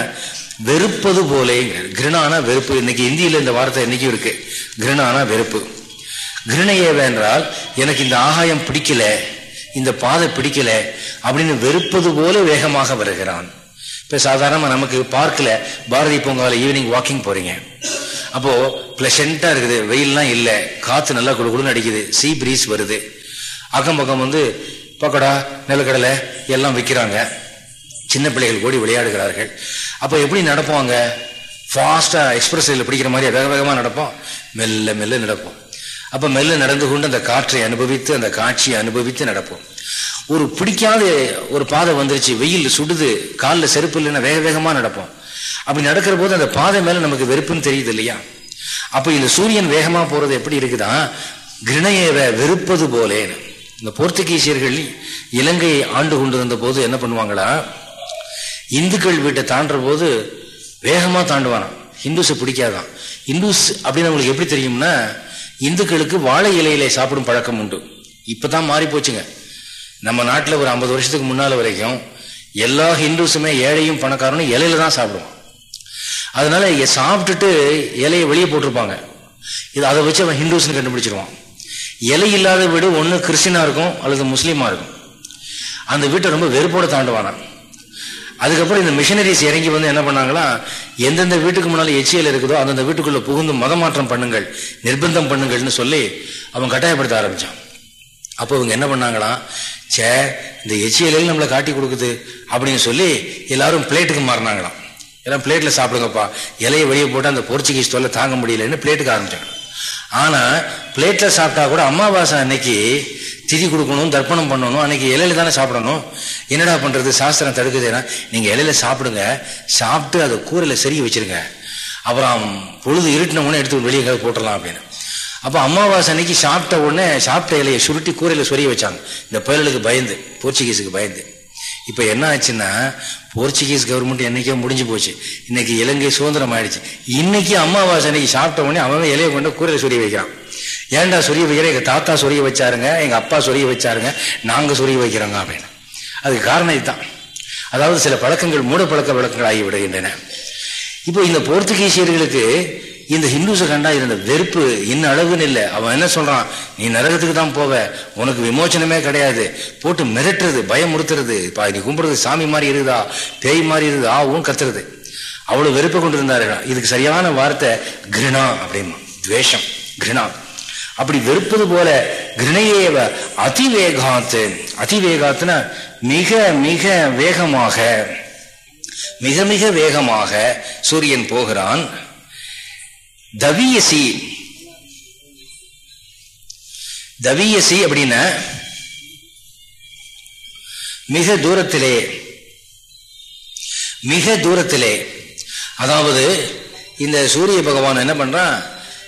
வெறுப்பது போலே கிருணானா வெறுப்பு. இன்னைக்கு இந்தியில் இந்த வார்த்தை இன்னைக்கும் இருக்கு. கிருணானா வெறுப்பு. கிருணையேவ என்றால் எனக்கு இந்த ஆகாயம் பிடிக்கல இந்த பாதை பிடிக்கல அப்படின்னு வெறுப்பது போல வேகமாக வருகிறான். இப்போ சாதாரணமாக நமக்கு பார்க்கில் பாரதி பூங்காவில் ஈவினிங் வாக்கிங் போறீங்க. அப்போ பிளசண்டா இருக்குது வெயில்லாம் இல்லை காற்று நல்லா குடு குடுன்னு அடிக்குது சீ பிரீஸ் வருது. அக்கம் பக்கம் வந்து பக்கோடா நிலக்கடலை எல்லாம் விற்கிறாங்க சின்ன பிள்ளைகள் கூடி விளையாடுகிறார்கள். அப்போ எப்படி நடப்பாங்க ஃபாஸ்ட்டாக எக்ஸ்பிரஸ் ரயிலில் பிடிக்கிற மாதிரி வேக வேகமாக நடப்போம்? மெல்ல மெல்ல நடப்போம். அப்போ மெல்ல நடந்து கொண்டு அந்த காற்றை அனுபவித்து அந்த காட்சியை அனுபவித்து நடப்போம். ஒரு பிடிக்காத ஒரு பாதை வந்துருச்சு. வெயில் சுடுது காலில் செருப்பு இல்லைன்னா வேக வேகமாக நடப்போம். அப்படி நடக்கிற போது அந்த பாதை மேலே நமக்கு வெறுப்புன்னு தெரியுது இல்லையா? அப்போ இந்த சூரியன் வேகமாக போகிறது எப்படி இருக்குதான் கிருணையவை வெறுப்பது போலேன்னு. இந்த போர்த்துகீசியர்கள் இலங்கையை ஆண்டு கொண்டு வந்த போது என்ன பண்ணுவாங்களா? இந்துக்கள் வீட்டை தாண்டுற போது வேகமாக தாண்டுவானா ஹிந்துஸை பிடிக்காதான் இந்துஸ் அப்படின்னு அவங்களுக்கு எப்படி தெரியும்னா இந்துக்களுக்கு வாழை இலையிலே சாப்பிடும் பழக்கம் உண்டு. இப்பதான் மாறி போச்சுங்க. நம்ம நாட்டில் ஒரு ஐம்பது வருஷத்துக்கு முன்னால வரைக்கும் எல்லா ஹிந்துஸுமே ஏழையும் பணக்காரனும் இலையில தான் சாப்பிடுவோம் அதனால சாப்பிட்டுட்டு இலையை வெளியே போட்டிருப்பாங்க. இது அதை வச்சு அவன் ஹிந்துஸ்னு கண்டுபிடிச்சிருவான். இலை இல்லாத வீடு ஒன்று கிறிஸ்டினா இருக்கும் அல்லது முஸ்லீமா இருக்கும். அந்த வீட்டை ரொம்ப வெறுப்போட தாண்டுவானான். அதுக்கப்புறம் இந்த மிஷினரிஸ் இறங்கி வந்து என்ன பண்ணாங்களா எந்தெந்த வீட்டுக்கு முன்னால எச்சியல் இருக்குதோ அந்தந்த வீட்டுக்குள்ள புகுந்து மதமாற்றம் பண்ணுங்கள் நிர்பந்தம் பண்ணுங்கள்னு சொல்லி அவன் கட்டாயப்படுத்த ஆரம்பிச்சான். அப்போ இவங்க என்ன பண்ணாங்களாம் சே இந்த எச்சியலையும் நம்மளை காட்டி கொடுக்குது அப்படின்னு சொல்லி எல்லாரும் பிளேட்டுக்கு மாறினாங்களாம். எல்லாம் பிளேட்ல சாப்பிடுங்கப்பா இலையை வெளியே போட்டு அந்த போர்ச்சுகீஸ் தொல்லை தாங்க முடியலன்னு பிளேட்டுக்கு ஆரம்பிச்சாங்க. ஆனால் பிளேட்டில் சாப்பிட்டா கூட அமாவாசை அன்னைக்கு திதி கொடுக்கணும் தர்ப்பணம் பண்ணணும் அன்னைக்கு இலையில தானே சாப்பிடணும். என்னடா பண்ணுறது சாஸ்திரம் தடுக்குதுன்னா நீங்கள் இலையில சாப்பிடுங்க சாப்பிட்டு அதை கூரையில் செருகி வச்சிருங்க. அப்புறம் பொழுது இருட்டின உடனே எடுத்து வெளியே போட்டுடலாம் அப்படின்னு. அப்போ அமாவாசை அன்னைக்கு சாப்பிட்ட உடனே சாப்பிட்ட இலையை சுருட்டி கூரையில் சொரிய வச்சாங்க. இந்த புயலுக்கு பயந்து போர்ச்சுகீஸுக்கு பயந்து. இப்போ என்ன ஆச்சுன்னா போர்ச்சுகீஸ் கவர்மெண்ட் என்னைக்கோ முடிஞ்சு போச்சு. இன்னைக்கு இலங்கை சுதந்திரம் ஆயிடுச்சு. இன்னைக்கு அம்மாவாசை அன்னைக்கு சாப்பிட்ட உடனே அவன் இலையை கொண்டு கூரையில சொரிய வைக்கிறான். ஏன்டா சொரிய வைக்கிற? எங்கள் தாத்தா சொரிய வச்சாருங்க எங்கள் அப்பா சொரிய வச்சாருங்க நாங்கள் சொரிய வைக்கிறோங்க அப்படின்னு. அதுக்கு காரணம் இதுதான். அதாவது சில பழக்கங்கள் மூட பழக்க வழக்கங்கள் ஆகிவிடுகின்றன இப்போ இந்த போர்த்துகீசியர்களுக்கு இந்த ஹிந்துஸை கண்டா இருந்த வெறுப்பு இன்ன அளவுன்னு இல்லை. அவன் என்ன சொல்றான்? நீ நரகத்துக்கு தான் போவ. உனக்கு விமோச்சனமே கிடையாது. போட்டு மிரட்டுறது பயமுறுத்துறது. பா நீ கும்பிடுறது சாமி மாதிரி இருக்குதா? பேய் மாதிரி இருக்குதா? ஆவும் கத்துறது. அவ்வளவு வெறுப்பை கொண்டு இருந்தார்கள் இதுக்கு சரியான வார்த்தை கிருணா அப்படிமா. துவேஷம் கிருணா. அப்படி வெறுப்பது போல கிருணையேவ அதிவேகாத்து. அதிவேகாத்துனா மிக மிக வேகமாக மிக மிக வேகமாக சூரியன் போகிறான். தவியசி. தவியசி அப்படின்னா மிக தூரத்திலே மிக தூரத்திலே. அதாவது இந்த சூரிய பகவான் என்ன பண்றான்?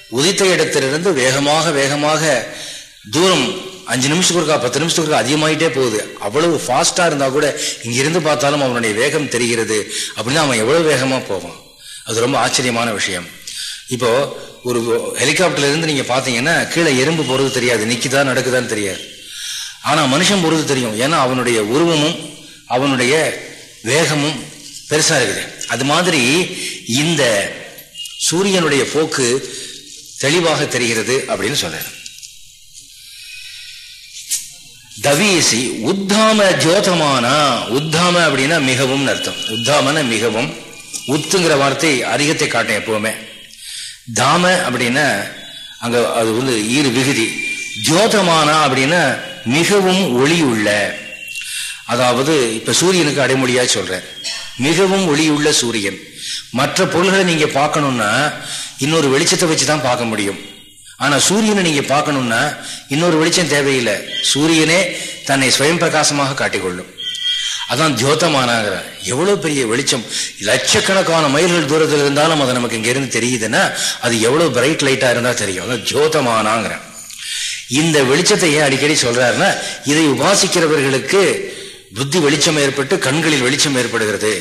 உதித்த இடத்திலிருந்து வேகமாக வேகமாக தூரம் அஞ்சு நிமிஷத்துக்கு இருக்கா பத்து நிமிஷத்துக்கு இருக்கா அதிகமாயிட்டே போகுது. அவ்வளவு ஃபாஸ்டா இருந்தா கூட இங்கிருந்து பார்த்தாலும் அவனுடைய வேகம் தெரிகிறது. அப்படின்னா அவன் எவ்வளவு வேகமா போவான்? அது ரொம்ப ஆச்சரியமான விஷயம். இப்போ ஒரு ஹெலிகாப்டர்ல இருந்து நீங்க பாத்தீங்கன்னா கீழே எறும்பு போறது தெரியாது நிக்குதா நடக்குதான்னு தெரியாது. ஆனா மனுஷன் போறது தெரியும். ஏன்னா அவனுடைய உருவமும் அவனுடைய வேகமும் பெருசா இருக்குது. அது மாதிரி இந்த சூரியனுடைய போக்கு தெளிவாக தெரிகிறது அப்படின்னு சொல்றாரு. தவீசி உத்தாம ஜோதமானா உத்தாம அப்படின்னா மிகவும் அர்த்தம். உத்தாமன மிகவும் உத்துங்கிற வார்த்தை அதிகத்தை காட்டும் எப்பவுமே. தாம அப்படின்னா அங்க அது வந்து ஈறு விகுதி. ஜோதமானா அப்படின்னா மிகவும் ஒளி உள்ள அதாவது இப்ப சூரியனுக்கு அடைமொழியா சொல்றேன். மிகவும் ஒளியுள்ள சூரியன். மற்ற பொருள்களை நீங்க பார்க்கணும்னா இன்னொரு வெளிச்சத்தை வச்சு தான் பார்க்க முடியும். ஆனா சூரியனை நீங்க பார்க்கணும்னா இன்னொரு வெளிச்சம் தேவையில்லை. சூரியனே தன்னை ஸ்வயம் பிரகாசமாக காட்டிக்கொள்ளும். அதான் ஜோதமானாங்கிற எவ்வளவு பெரிய வெளிச்சம். லட்சக்கணக்கான மைல்கள் தூரத்தில் இருந்தாலும் அது நமக்கு இங்கிருந்து தெரியுதுன்னா அது எவ்வளவு பிரைட் லைட்டா இருந்தா தெரியும். அதான் ஜோதமானாங்கிற இந்த வெளிச்சத்தை ஏன் அடிக்கடி சொல்றாருன்னா இதை உபாசிக்கிறவர்களுக்கு புத்தி வெளிச்சம் ஏற்பட்டு கண்களில் வெளிச்சம் ஏற்படுகிறது.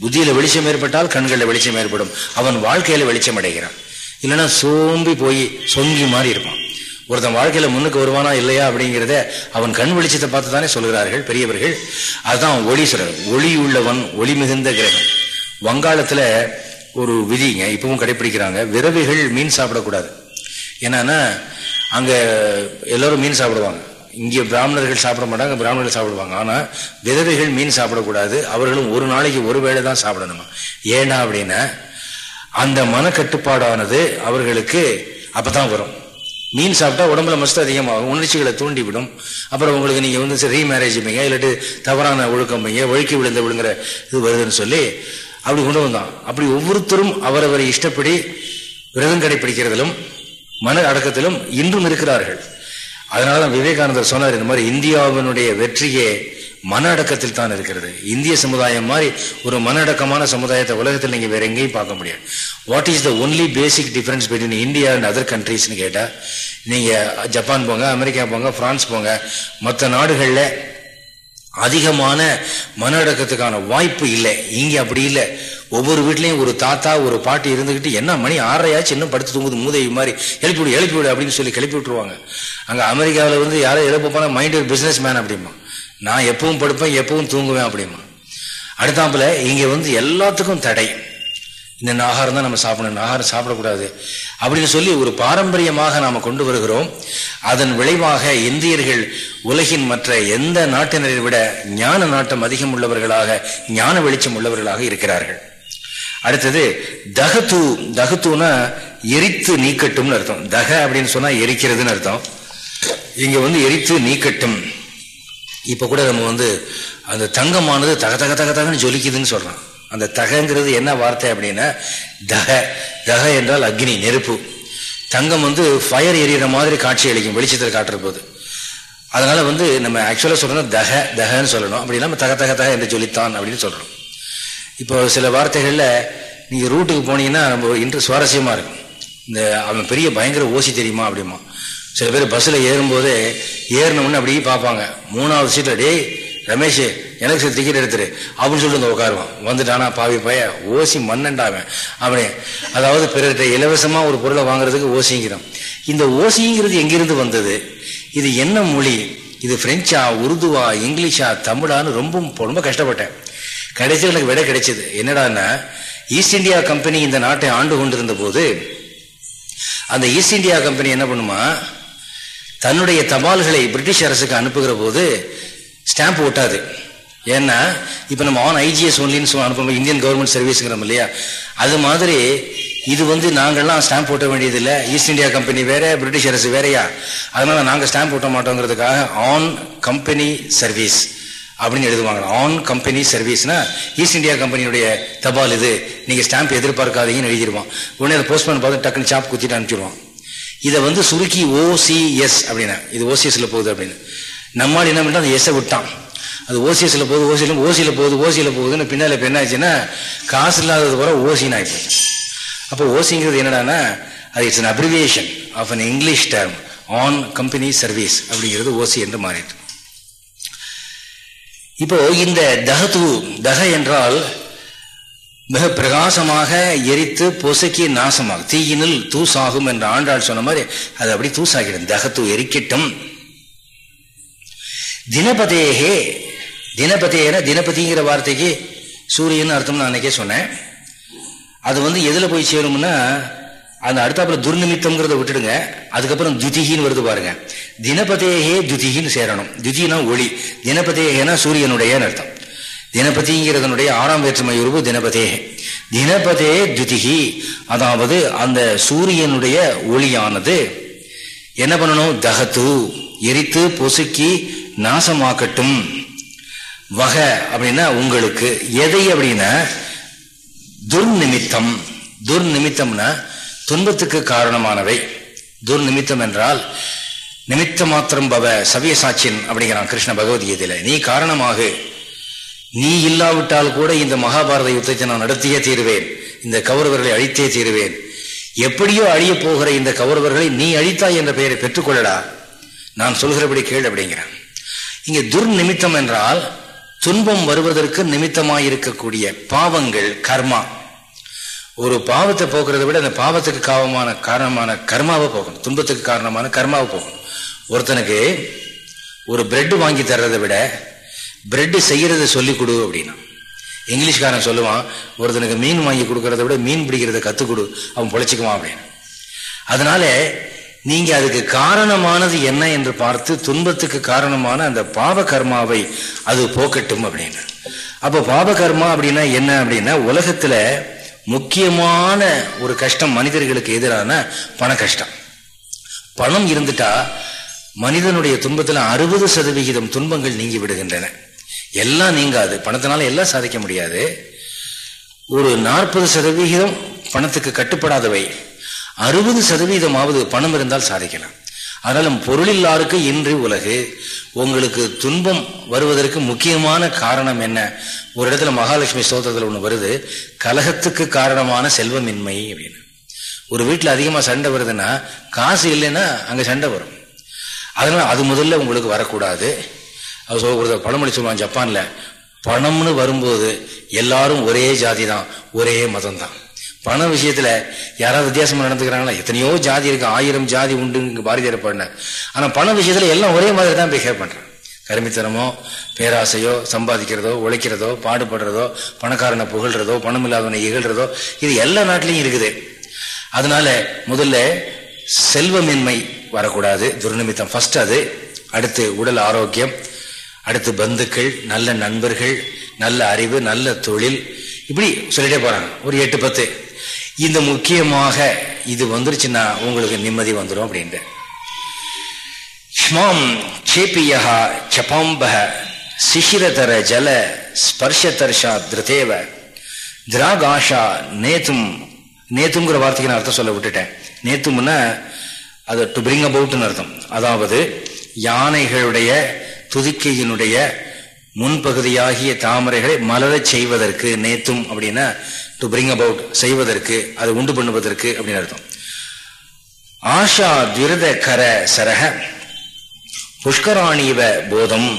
புத்தியில வெளிச்சம் ஏற்பட்டால் கண்களில் வெளிச்சம் ஏற்படும். அவன் வாழ்க்கையில வெளிச்சம் அடைகிறான். இல்லைன்னா சோம்பி போய் சொங்கி மாதிரி இருப்பான். ஒருத்தன் வாழ்க்கையில முன்னுக்கு வருவானா இல்லையா அப்படிங்கிறத அவன் கண் வெளிச்சத்தை பார்த்து தானே சொல்கிறார்கள் பெரியவர்கள். அதுதான் ஒளி சொல்றது ஒளி உள்ளவன் ஒளி மிகுந்த கிரகம். வங்காளத்துல ஒரு விதிங்க இப்பவும் கடைபிடிக்கிறாங்க விரவிகள் மீன் சாப்பிடக்கூடாது. என்னன்னா அங்க எல்லாரும் மீன் சாப்பிடுவாங்க. இங்கே பிராமணர்கள் சாப்பிட மாட்டாங்க பிராமணர்கள் சாப்பிடுவாங்க. ஆனால் விதவைகள் மீன் சாப்பிடக்கூடாது. அவர்களும் ஒரு நாளைக்கு ஒரு வேளை தான் சாப்பிடணுமா. ஏன்னா அப்படின்னா அந்த மனக்கட்டுப்பாடானது அவர்களுக்கு அப்பதான் வரும். மீன் சாப்பிட்டா உடம்புல மஸ்ட் அதிகமாகும். உணர்ச்சிகளை தூண்டிவிடும். அப்புறம் உங்களுக்கு நீங்க வந்து ரீமேரேஜ் பைங்க இல்லாட்டி தவறான ஒழுக்கம் பைங்க ஒழுக்கி விழுந்த விழுங்குற இது வருதுன்னு சொல்லி அப்படி கொண்டு வந்தான். அப்படி ஒவ்வொருத்தரும் அவரவரை இஷ்டப்படி விரதம் கடைபிடிக்கிறதிலும் மன அடக்கத்திலும் இன்றும் இருக்கிறார்கள். அதனாலதான் விவேகானந்தர் சொன்னார் இந்த மாதிரி இந்தியாவினுடைய வெற்றியே மன அடக்கத்தில் தான் இருக்கிறது. இந்திய சமுதாயம் மாதிரி ஒரு மன அடக்கமான சமுதாயத்தை உலகத்தில் நீங்கள் வேற எங்கேயும் பார்க்க முடியாது. What is the only basic difference between India and other கண்ட்ரீஸ்னு கேட்டால் நீங்கள் ஜப்பான் போங்க அமெரிக்கா போங்க ஃப்ரான்ஸ் போங்க மற்ற நாடுகளில் அதிகமான மன அடக்கத்துக்கான வாய்ப்பு இல்லை. இங்கே அப்படி இல்லை. ஒவ்வொரு வீட்லேயும் ஒரு தாத்தா ஒரு பாட்டி இருந்துக்கிட்டு என்ன மணி ஆறையாச்சு இன்னும் படுத்து தூங்குது மூதேவி மாதிரி எழுப்பி விடு எழுப்பி விடு அப்படின்னு சொல்லி கிளப்பி விட்டுருவாங்க. அங்கே அமெரிக்காவில் வந்து யாரும் எழுப்ப போனால் மைண்ட் ஒரு பிஸ்னஸ் மேன் அப்படிமா நான் எப்பவும் படுப்பேன் எப்பவும் தூங்குவேன் அப்படிமா. அடுத்தாப்புல இங்கே வந்து எல்லாத்துக்கும் தடை. இந்த ஆகாரம் தான் நம்ம சாப்பிடணும் ஆகாரம் சாப்பிடக்கூடாது. அப்படின்னு சொல்லி ஒரு பாரம்பரியமாக நாம் கொண்டு வருகிறோம். அதன் விளைவாக இந்தியர்கள் உலகின் மற்ற எந்த நாட்டினரை விட ஞான நாட்டம் அதிகம் உள்ளவர்களாக ஞான வெளிச்சம் உள்ளவர்களாக இருக்கிறார்கள். அடுத்தது தகத்து தகத்துனா எரித்து நீக்கட்டும்னு அர்த்தம். தக அப்படின்னு சொன்னா எரிக்கிறதுன்னு அர்த்தம். இங்க வந்து எரித்து நீக்கட்டும். இப்போ கூட நம்ம வந்து அந்த தங்கமானது தக தக தக தகன்னு ஜொலிக்குதுன்னு சொல்கிறான் அந்த தகங்கிறது என்ன வார்த்தை அப்படின்னா தக. தக என்றால் அக்னி நெருப்பு. தங்கம் வந்து ஃபயர் எரியிற மாதிரி காட்சி அளிக்கும் வெளிச்சத்தில் காட்டுற போது அதனால வந்து நம்ம ஆக்சுவலாக சொல்லணும் தக தகன்னு சொல்லணும். அப்படி இல்லாமல் தக தக தக என்று சொல்லித்தான் அப்படின்னு சொல்கிறோம் இப்போ சில வார்த்தைகளில் நீங்கள் ரூட்டுக்கு போனீங்கன்னா நம்ம இன்று சுவாரஸ்யமாக இருக்கும். இந்த அவன் பெரிய பயங்கர ஓசி தெரியுமா அப்படிமா சில பேர் பஸ்ஸில் ஏறும்போதே ஏறினோம்னு அப்படியே பார்ப்பாங்க. மூணாவது சீட்டில் டே ரமேஷ் எனக்கு சரி டிக்கெட் எடுத்துரு. அப்படின்னு சொல்லிட்டு வந்து உட்காருவான். வந்துட்டானா பாவி பைய ஓசி மண்ணண்டாவன் அவனே. அதாவது பிறர்கிட்ட இலவசமாக ஒரு பொருளை வாங்குறதுக்கு ஓசிங்கிறோம் இந்த ஓசிங்கிறது எங்கிருந்து வந்தது? இது என்ன மொழி? இது பிரெஞ்சா உருதுவா இங்கிலீஷா தமிழான்னு ரொம்ப ரொம்ப கஷ்டப்பட்டேன். கடைசியில் எனக்கு விட கிடைச்சது. என்னடான்னா ஈஸ்ட் இந்தியா கம்பெனி இந்த நாட்டை ஆண்டு கொண்டிருந்த போது அந்த ஈஸ்ட் இந்தியா கம்பெனி என்ன பண்ணுமா தன்னுடைய தபால்களை பிரிட்டிஷ் அரசுக்கு அனுப்புகிற போது ஸ்டாம்ப் ஒட்டாது. ஏன்னா இப்போ நம்ம ஆன் ஐஜிஎஸ் ஒன்லின்னு சொல்லி அனுப்புறோம். இந்தியன் கவர்மெண்ட் சர்வீஸுங்கிறோம் இல்லையா? அது மாதிரி இது வந்து நாங்கள்லாம் ஸ்டாம்ப் போட்ட வேண்டியதில்லை. ஈஸ்ட் இந்தியா கம்பெனி வேற பிரிட்டிஷ் அரசு வேறையா? அதனால நாங்கள் ஸ்டாம்ப் போட்ட மாட்டோங்கிறதுக்காக ஆன் கம்பெனி சர்வீஸ் அப்படின்னு எழுதுவாங்க. ஆன் கம்பெனி சர்வீஸ்னா ஈஸ்ட் இந்தியா கம்பெனியுடைய தபால் இது. நீங்கள் ஸ்டாம்ப் எதிர்பார்க்காதீங்கன்னு எழுதிடுவான் உடனே அதை போஸ்ட்மேன் பார்த்து டக்குன்னு சாப் குத்திட்டு அனுப்பிச்சிடுவான் இதை வந்து சுருக்கி ஓசிஎஸ் அப்படின்னா இது ஓசிஎஸ்ல போகுது அப்படின்னு. நம்மால் என்ன பண்ணா அந்த எஸ்ஸை விட்டான். அது ஓசிஎஸ்ல போகுது ஓசியில் ஓசியில் போகுது ஓசியில் போகுதுன்னு பின்னால் இப்போ என்ன ஆச்சுன்னா காசு இல்லாதது போகிற ஓசின்னு ஆகிப்போச்சு அப்போ ஓசிங்கிறது என்னடானா அது it's an abbreviation of an English term on company service அப்படிங்கிறது ஓசி என்று மாறிட்டு இப்போ இந்த தகத்து தக என்றால் மிக பிரகாசமாக எரித்து பொசுக்கி நாசமாகும் தீயினில் தூசாகும் என்று ஆண்டாள் சொன்ன மாதிரி அது அப்படி தூசாகிடும். தகத்து எரிக்கட்டும். தினபதேகே தினபதேன தினபதிங்கிற வார்த்தைக்கு சூரியன் அர்த்தம் நான் அன்னைக்கே சொன்னேன். அது வந்து எதுல போய் சேரும்னா அந்த அடுத்தாப்புல துர்நிமித்தம்ங்கிறத விட்டுடுங்க. அதுக்கப்புறம் துதிகின்னு வருது பாருங்க. தினபதேகே துதிகின்னு சேரணும். துதினா ஒளி. தினபதேகேனா சூரியனுடைய அர்த்தம். தினபதிங்கிறதனுடைய ஆறாம் வேற்றுமை உருவு தினபதே. தினபதே துதிகி அதாவது அந்த சூரியனுடைய ஒளியானது என்ன பண்ணணும்? தகத்து எரித்து பொசுக்கி நாசமாக்கட்டும். வகை அப்படின்னா உங்களுக்கு. எதை அப்படின்னா? துர்நிமித்தம். துர்நிமித்தம்னா துன்பத்துக்கு காரணமானவை. துர்நிமித்தம் என்றால் நிமித்த மாத்திரம் பவ சவியசாட்சியன் அப்படிங்கிறான் கிருஷ்ண பகவத்கீதையில் நீ காரணமாக. நீ இல்லாவிட்டால் கூட இந்த மகாபாரத யுத்தத்தை நான் நடத்தியே தீருவேன். இந்த கௌரவர்களை அழித்தே தீருவேன். எப்படியோ அழிய போகிற இந்த கௌரவர்களை நீ அழித்தாய் என்ற பெயரை பெற்றுக்கொள்ளடா. நான் சொல்கிறபடி கேள் அப்படிங்கிறேன். இங்கே துர்நிமித்தம் என்றால் துன்பம் வருவதற்கு நிமித்தமாக இருக்கக்கூடிய பாவங்கள் கர்மா. ஒரு பாவத்தை போக்குறதை விட அந்த பாவத்துக்கு காவமான காரணமான கர்மாவை போகணும். துன்பத்துக்கு காரணமான கர்மாவை போகணும். ஒருத்தனுக்கு ஒரு பிரெட் வாங்கி தர்றதை விட பிரெட் செய்கிறத சொல்லி கொடு அப்படின்னா. இங்கிலீஷ்காரன் சொல்லுவான் ஒருத்தனுக்கு மீன் வாங்கி கொடுக்கறத விட மீன் பிடிக்கிறத கத்துக் கொடு அவன் பொழைச்சிக்குவான் அப்படின்னு. அதனால நீங்க அதுக்கு காரணமானது என்ன என்று பார்த்து துன்பத்துக்கு காரணமான அந்த பாவ கர்மாவை அது போக்கட்டும் அப்படின்னு. அப்போ பாப கர்மா அப்படின்னா என்ன அப்படின்னா உலகத்துல முக்கியமான ஒரு கஷ்டம் மனிதர்களுக்கு எதிரான பண கஷ்டம். பணம் இருந்துட்டா மனிதனுடைய துன்பத்தில் அறுபது சதவிகிதம் துன்பங்கள் நீங்கி விடுகின்றன. எல்லாம் நீங்காது. பணத்தினால எல்லாம் சாதிக்க முடியாது. ஒரு நாற்பது சதவிகிதம் பணத்துக்கு கட்டுப்படாதவை. அறுபது சதவீதமாவது பணம் இருந்தால் சாதிக்கலாம். அதனால பொருளில்லாருக்கு இன்று உலகு. உங்களுக்கு துன்பம் வருவதற்கு முக்கியமான காரணம் என்ன? ஒரு இடத்துல மகாலட்சுமி ஸ்தோத்திரத்தில் ஒன்று வருது. கலகத்துக்கு காரணமான செல்வமின்மை அப்படின்னு. ஒரு வீட்டில் அதிகமாக சண்டை வருதுன்னா காசு இல்லைன்னா அங்கே சண்டை வரும். அதனால் அது முதல்ல உங்களுக்கு வரக்கூடாது. அவர் சொல்ல பழமொழி சொல்லுவான் ஜப்பான்ல? பணம்னு வரும்போது எல்லாரும் ஒரே ஜாதி தான் ஒரே மதம் தான் பண விஷயத்துல யாராவது வித்தியாசமா நடந்துக்கிறாங்களா? எத்தனையோ ஜாதி இருக்கு ஆயிரம் ஜாதி உண்டு பாரதியார் பாடின. ஆனா பண விஷயத்துல எல்லாம் ஒரே மாதிரி தான் பிஹேவ் பண்றேன். கருமித்தனமோ பேராசையோ சம்பாதிக்கிறதோ உழைக்கிறதோ பாடுபடுறதோ பணக்காரனை புகழ்றதோ பணம் இல்லாதவனை இகழ்றதோ இது எல்லா நாட்டிலையும் இருக்குது. அதனால முதல்ல செல்வமின்மை வரக்கூடாது. துர்நிமித்தம் ஃபர்ஸ்ட் அது. அடுத்து உடல் ஆரோக்கியம் அடுத்து பந்துக்கள் நல்ல நண்பர்கள் நல்ல அறிவு நல்ல தொழில். இப்படி சொல்லிட்டே போறாங்க. ஒரு எட்டு பத்து. இந்த முக்கியமாக இது வந்துருச்சுன்னா உங்களுக்கு நிம்மதி வந்துடும் அப்படின்ட்டு. க்ஷ்மாம் சேப்பியா சபாம்பக சிஷிரதர ஜல ஸ்பர்ஷதர்ஷா திருதேவ திராகாஷா நேத்தும் நேத்துங்கிற வார்த்தைக்கு நான் அர்த்தம் சொல்ல விட்டுட்டேன். நேத்தும்னா அது டு பிரிங் அபவுட்னு அர்த்தம். அதாவது யானைகளுடைய துதிக்கையினுடைய முன்பகுதியாகிய தாமரைகளை மலரச் செய்வதற்கு நேத்தும் அப்படின்னா டு பிரிங் அபவுட் செய்வதற்கு அதை உண்டு பண்ணுவதற்கு அப்படின்னு அர்த்தம். ஆஷா துரித கர சரக புஷ்கராணிவ போதம்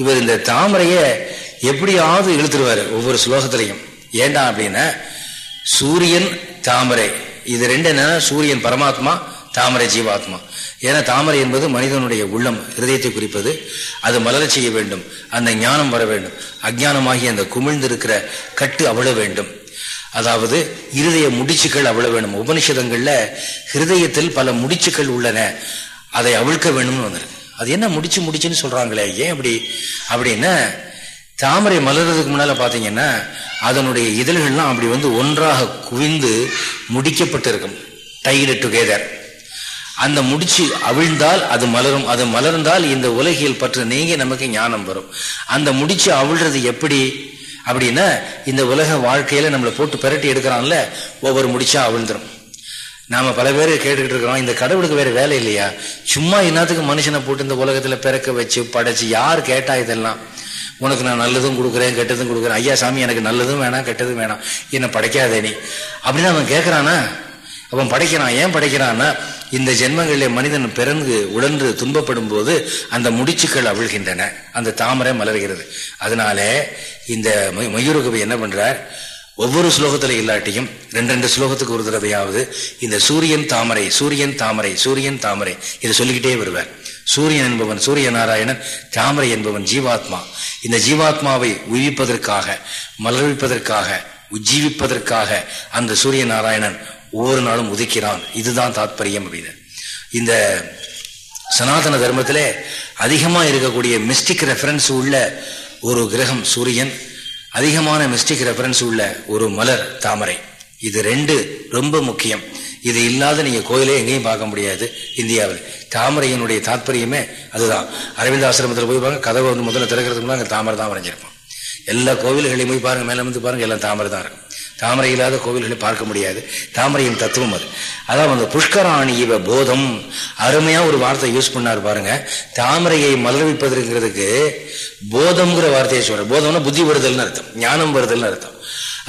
இவர் இந்த தாமரைய எப்படியாவது இழுத்துருவார் ஒவ்வொரு ஸ்லோகத்திலையும். ஏண்டா அப்படின்னா சூரியன் தாமரை. இது ரெண்டு என்னன்னா சூரியன் பரமாத்மா தாமரை ஜீவாத்மா. ஏன்னா தாமரை என்பது மனிதனுடைய உள்ளம் ஹிருதயத்தை குறிப்பது. அது மலர செய்ய வேண்டும். அந்த ஞானம் வர வேண்டும். அஜானமாகி அந்த குமிழ்ந்திருக்கிற கட்டு அவ்வளவு வேண்டும். அதாவது இருதய முடிச்சுக்கள் அவ்வள வேணும் உபனிஷதங்கள்ல ஹிருதயத்தில் பல முடிச்சுக்கள் உள்ளன. அதை அவிழ்க்க வேணும்னு வந்திருக்கு. அது என்ன முடிச்சு முடிச்சுன்னு சொல்றாங்களே? ஏன் அப்படி? அப்படின்னா தாமரை மலர்றதுக்கு முன்னால பாத்தீங்கன்னா அதனுடைய இதழ்கள்லாம் அப்படி வந்து ஒன்றாக குவிந்து முடிக்கப்பட்டிருக்கும். டைடு டுகெதர் அந்த முடிச்சு அவிழ்ந்தால் அது மலரும். அது மலர்ந்தால் இந்த உலகில் பற்று நீங்கி நமக்கு ஞானம் வரும். அந்த முடிச்சு அவிழ்றது எப்படி? அப்படின்னா இந்த உலக வாழ்க்கையில நம்மளை போட்டு பெரட்டி எடுக்கிறான்ல ஒவ்வொரு முடிச்சா அவிழ்ந்துடும் நாம பல பேர் கேட்டுக்கிட்டு இருக்கிறோம் இந்த கடவுளுக்கு வேற வேலை இல்லையா? சும்மா என்னத்துக்கு மனுஷனை போட்டு இந்த உலகத்துல பிறக்க வச்சு படைச்சு யார் கேட்டா இதெல்லாம்? உனக்கு நான் நல்லதும் கொடுக்குறேன் கெட்டதும் கொடுக்குறேன். ஐயா சாமி எனக்கு நல்லதும் வேணாம் கெட்டதும் வேணாம். என்ன படைக்காதே நீ. அப்படின்னு அவன் கேட்கறானா அவன் படைக்கிறான் ஏன் படைக்கிறான்னா இந்த ஜென்மங்களில் மனிதன் பிறந்து உழன்று துன்பப்படும் போது அந்த முடிச்சுக்கள் அவிழ்கின்றன. அந்த தாமரை மலர்கிறது. அதனால இந்த மயூரகவி என்ன பண்றார்? ஒவ்வொரு ஸ்லோகத்துல இல்லாட்டியும் ரெண்டு ரெண்டு ஸ்லோகத்துக்கு ஒரு தடவையாவது இந்த சூரியன் தாமரை சூரியன் தாமரை சூரியன் தாமரை இதை சொல்லிக்கிட்டே வருவார். சூரியன் என்பவன் சூரிய நாராயணன் தாமரை என்பவன் ஜீவாத்மா. இந்த ஜீவாத்மாவை உயிர்ப்பதற்காக மலர்விப்பதற்காக உஜ்ஜீவிப்பதற்காக அந்த சூரிய நாராயணன் ஒவ்வொரு நாளும் உதிக்கிறான். இதுதான் தாத்பரியம் அப்படின்னு. இந்த சனாதன தர்மத்தில் அதிகமாக இருக்கக்கூடிய மிஸ்டிக் ரெஃபரன்ஸ் உள்ள ஒரு கிரகம் சூரியன் அதிகமான மிஸ்டிக் ரெஃபரன்ஸ் உள்ள ஒரு மலர் தாமரை. இது ரெண்டு ரொம்ப முக்கியம். இது இல்லாத நீங்கள் கோயிலே எங்கேயும் பார்க்க முடியாது இந்தியாவில். தாமரையினுடைய தாற்பயமே அதுதான். அரவிந்த ஆசிரமத்தில் போய் பாருங்க கதவை வந்து முதல்ல திறக்கிறதுக்கு முன்னாடி அங்கே தாமரை தான் வரைஞ்சிருப்போம் எல்லா கோவில்களையும் போய் பாருங்கள் மேலே வந்து பாருங்கள் எல்லாம் தாமரை தான் இருக்கும் தாமரை இல்லாத கோவில்களை பார்க்க முடியாது. தாமரையின் தத்துவம் அது. அதான் அந்த புஷ்கராணி இவ போதம். அருமையா ஒரு வார்த்தை யூஸ் பண்ணார் பாருங்க. தாமரையை மலர்விப்பதற்கிறதுக்கு போதம்ங்கிற வார்த்தையை சொல்ற போதம்னா புத்தி வருதல்னு அர்த்தம். ஞானம் வருதல்னு அர்த்தம்.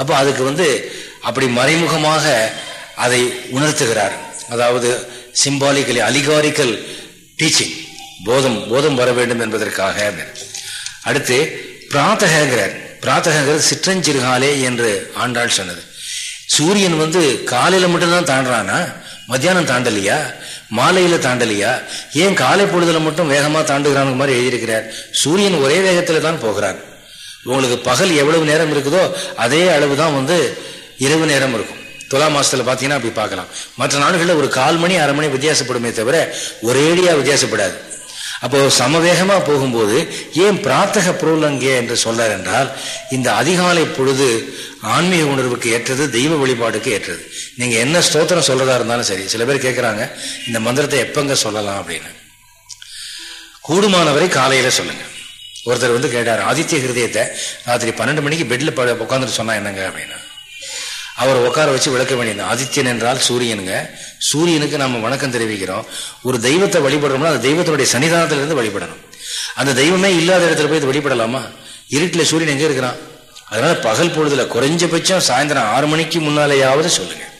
அப்போ அதுக்கு வந்து அப்படி மறைமுகமாக அதை உணர்த்துகிறார். அதாவது சிம்பாலிக்கலி அலிகாரிக்கல் டீச்சிங் போதம் போதம் வர வேண்டும் என்பதற்காக அடுத்து பிராத்தகங்கிறார் பிராத்தகங்கிறது சிற்றஞ்சிறுகாலே என்று ஆண்டாள் சொன்னது. சூரியன் வந்து காலையில் மட்டும்தான் தாண்டானா மத்தியானம் தாண்டலையா? மாலையில் தாண்டலையா? ஏன் காலை பொழுதில் மட்டும் வேகமாக தாண்டுகிறான் மாதிரி எழுதியிருக்கிறார். சூரியன் ஒரே வேகத்தில் தான் போகிறான். உங்களுக்கு பகல் எவ்வளவு நேரம் இருக்குதோ அதே அளவு தான் வந்து இரவு நேரம் இருக்கும். துலா மாசத்துல பாத்தீங்கன்னா அப்படி பார்க்கலாம். மற்ற நாடுகளில் ஒரு கால் மணி அரை மணி வித்தியாசப்படுமே தவிர ஒரேடியா வித்தியாசப்படாது. அப்போ சமவேகமா போகும்போது ஏன் பிரார்த்தக புரோலங்கே என்று சொல்றார் என்றால் இந்த அதிகாலை பொழுது ஆன்மீக உணர்வுக்கு ஏற்றது தெய்வ வழிபாடுக்கு ஏற்றது. நீங்க என்ன ஸ்தோத்திரம் சொல்றதா இருந்தாலும் சரி சில பேர் கேட்கிறாங்க இந்த மந்திரத்தை எப்பங்க சொல்லலாம் அப்படின்னு. கூடுமானவரை காலையில சொல்லுங்க. ஒருத்தர் வந்து கேட்டார் ஆதித்ய ஹிருதயத்தை ராத்திரி பன்னெண்டு மணிக்கு பெட்ல உட்காந்துட்டு சொன்னா என்னங்க? அப்படின்னா. அவரை உட்கார வச்சு விளக்க வேண்டியது ஆதித்யன் என்றால் சூரியனுங்க. சூரியனுக்கு நம்ம வணக்கம் தெரிவிக்கிறோம். ஒரு தெய்வத்தை வழிபடுறோம்னா அந்த தெய்வத்தினுடைய சன்னிதானத்திலிருந்து வழிபடணும். அந்த தெய்வமே இல்லாத இடத்துல போய் வழிபடலாமா? இருட்டில் சூரியன் எங்கே இருக்கிறான்? அதனால பகல் பொழுதுல குறைஞ்சபட்சம் சாயந்தரம் ஆறு மணிக்கு முன்னாலேயாவது சொல்லுங்க.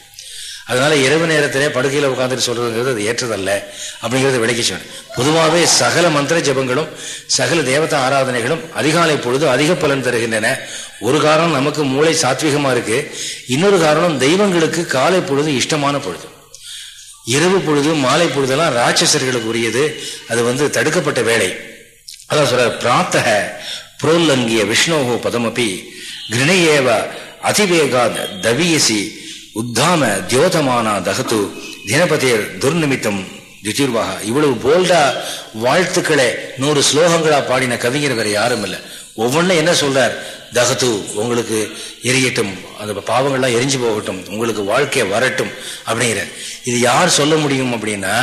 அதனால இரவு நேரத்திலே படுக்கையில் உட்காந்துட்டு சொல்றதுங்கிறது அது ஏற்றதல்ல. அப்படிங்கிறத விளக்கி சொன்னேன் பொதுவாகவே சகல மந்திர ஜபங்களும் சகல தேவதா ஆராதனைகளும் அதிகாலை பொழுது அதிக பலன் தருகின்றன. ஒரு காரணம் நமக்கு மூளை சாத்விகமா இருக்கு. இன்னொரு காரணம் தெய்வங்களுக்கு காலை பொழுது இஷ்டமான பொழுது. இரவு பொழுது மாலை பொழுதெல்லாம் ராட்சசர்களுக்கு உரியது அது வந்து தடுக்கப்பட்ட வேலை. அதான் சொல்ற பிராத்தக புரோல்லங்கிய விஷ்ணோகோ பதமபி கிருணையேவ அதிவேகாத் தவியசி உத்தாம தியோதமானா தகத்து தினபதியர் துர்நிமித்தம் திட்டிர்வாக இவ்வளவு போல்டா வாழ்த்துக்களை நூறு ஸ்லோகங்களா பாடின கவிஞர் வேற யாரும் இல்லை ஒவ்வொன்றும் என்ன சொல்றார்? தகத்து உங்களுக்கு எரியட்டும் அந்த பாவங்கள்லாம் எரிஞ்சு போகட்டும் உங்களுக்கு வாழ்க்கையை வரட்டும் அப்படிங்கிற இது யார் சொல்ல முடியும் அப்படின்னா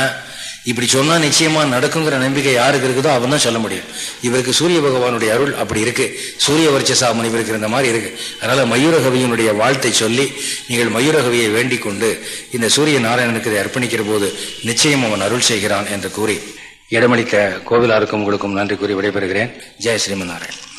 இப்படி சொன்னால் நிச்சயமா நடக்குங்கிற நம்பிக்கை யாருக்கு இருக்குதோ அவன் தான் சொல்ல முடியும். இவருக்கு சூரிய பகவானுடைய அருள் அப்படி இருக்கு. சூரிய வர்ச்சசா முனிவருக்கு இந்த மாதிரி இருக்கு. அதனால மயூரகவியினுடைய வாழ்த்தை சொல்லி நீங்கள் மயூரகவியை வேண்டிக் கொண்டு இந்த சூரிய நாராயணனுக்கு இதை அர்ப்பணிக்கிற போது நிச்சயம் அவன் அருள் செய்கிறான் என்று கூறி இடமளித்த கோவிலாருக்கும் உங்களுக்கும் நன்றி கூறி விடைபெறுகிறேன். ஜெய் ஸ்ரீமநாராயணன்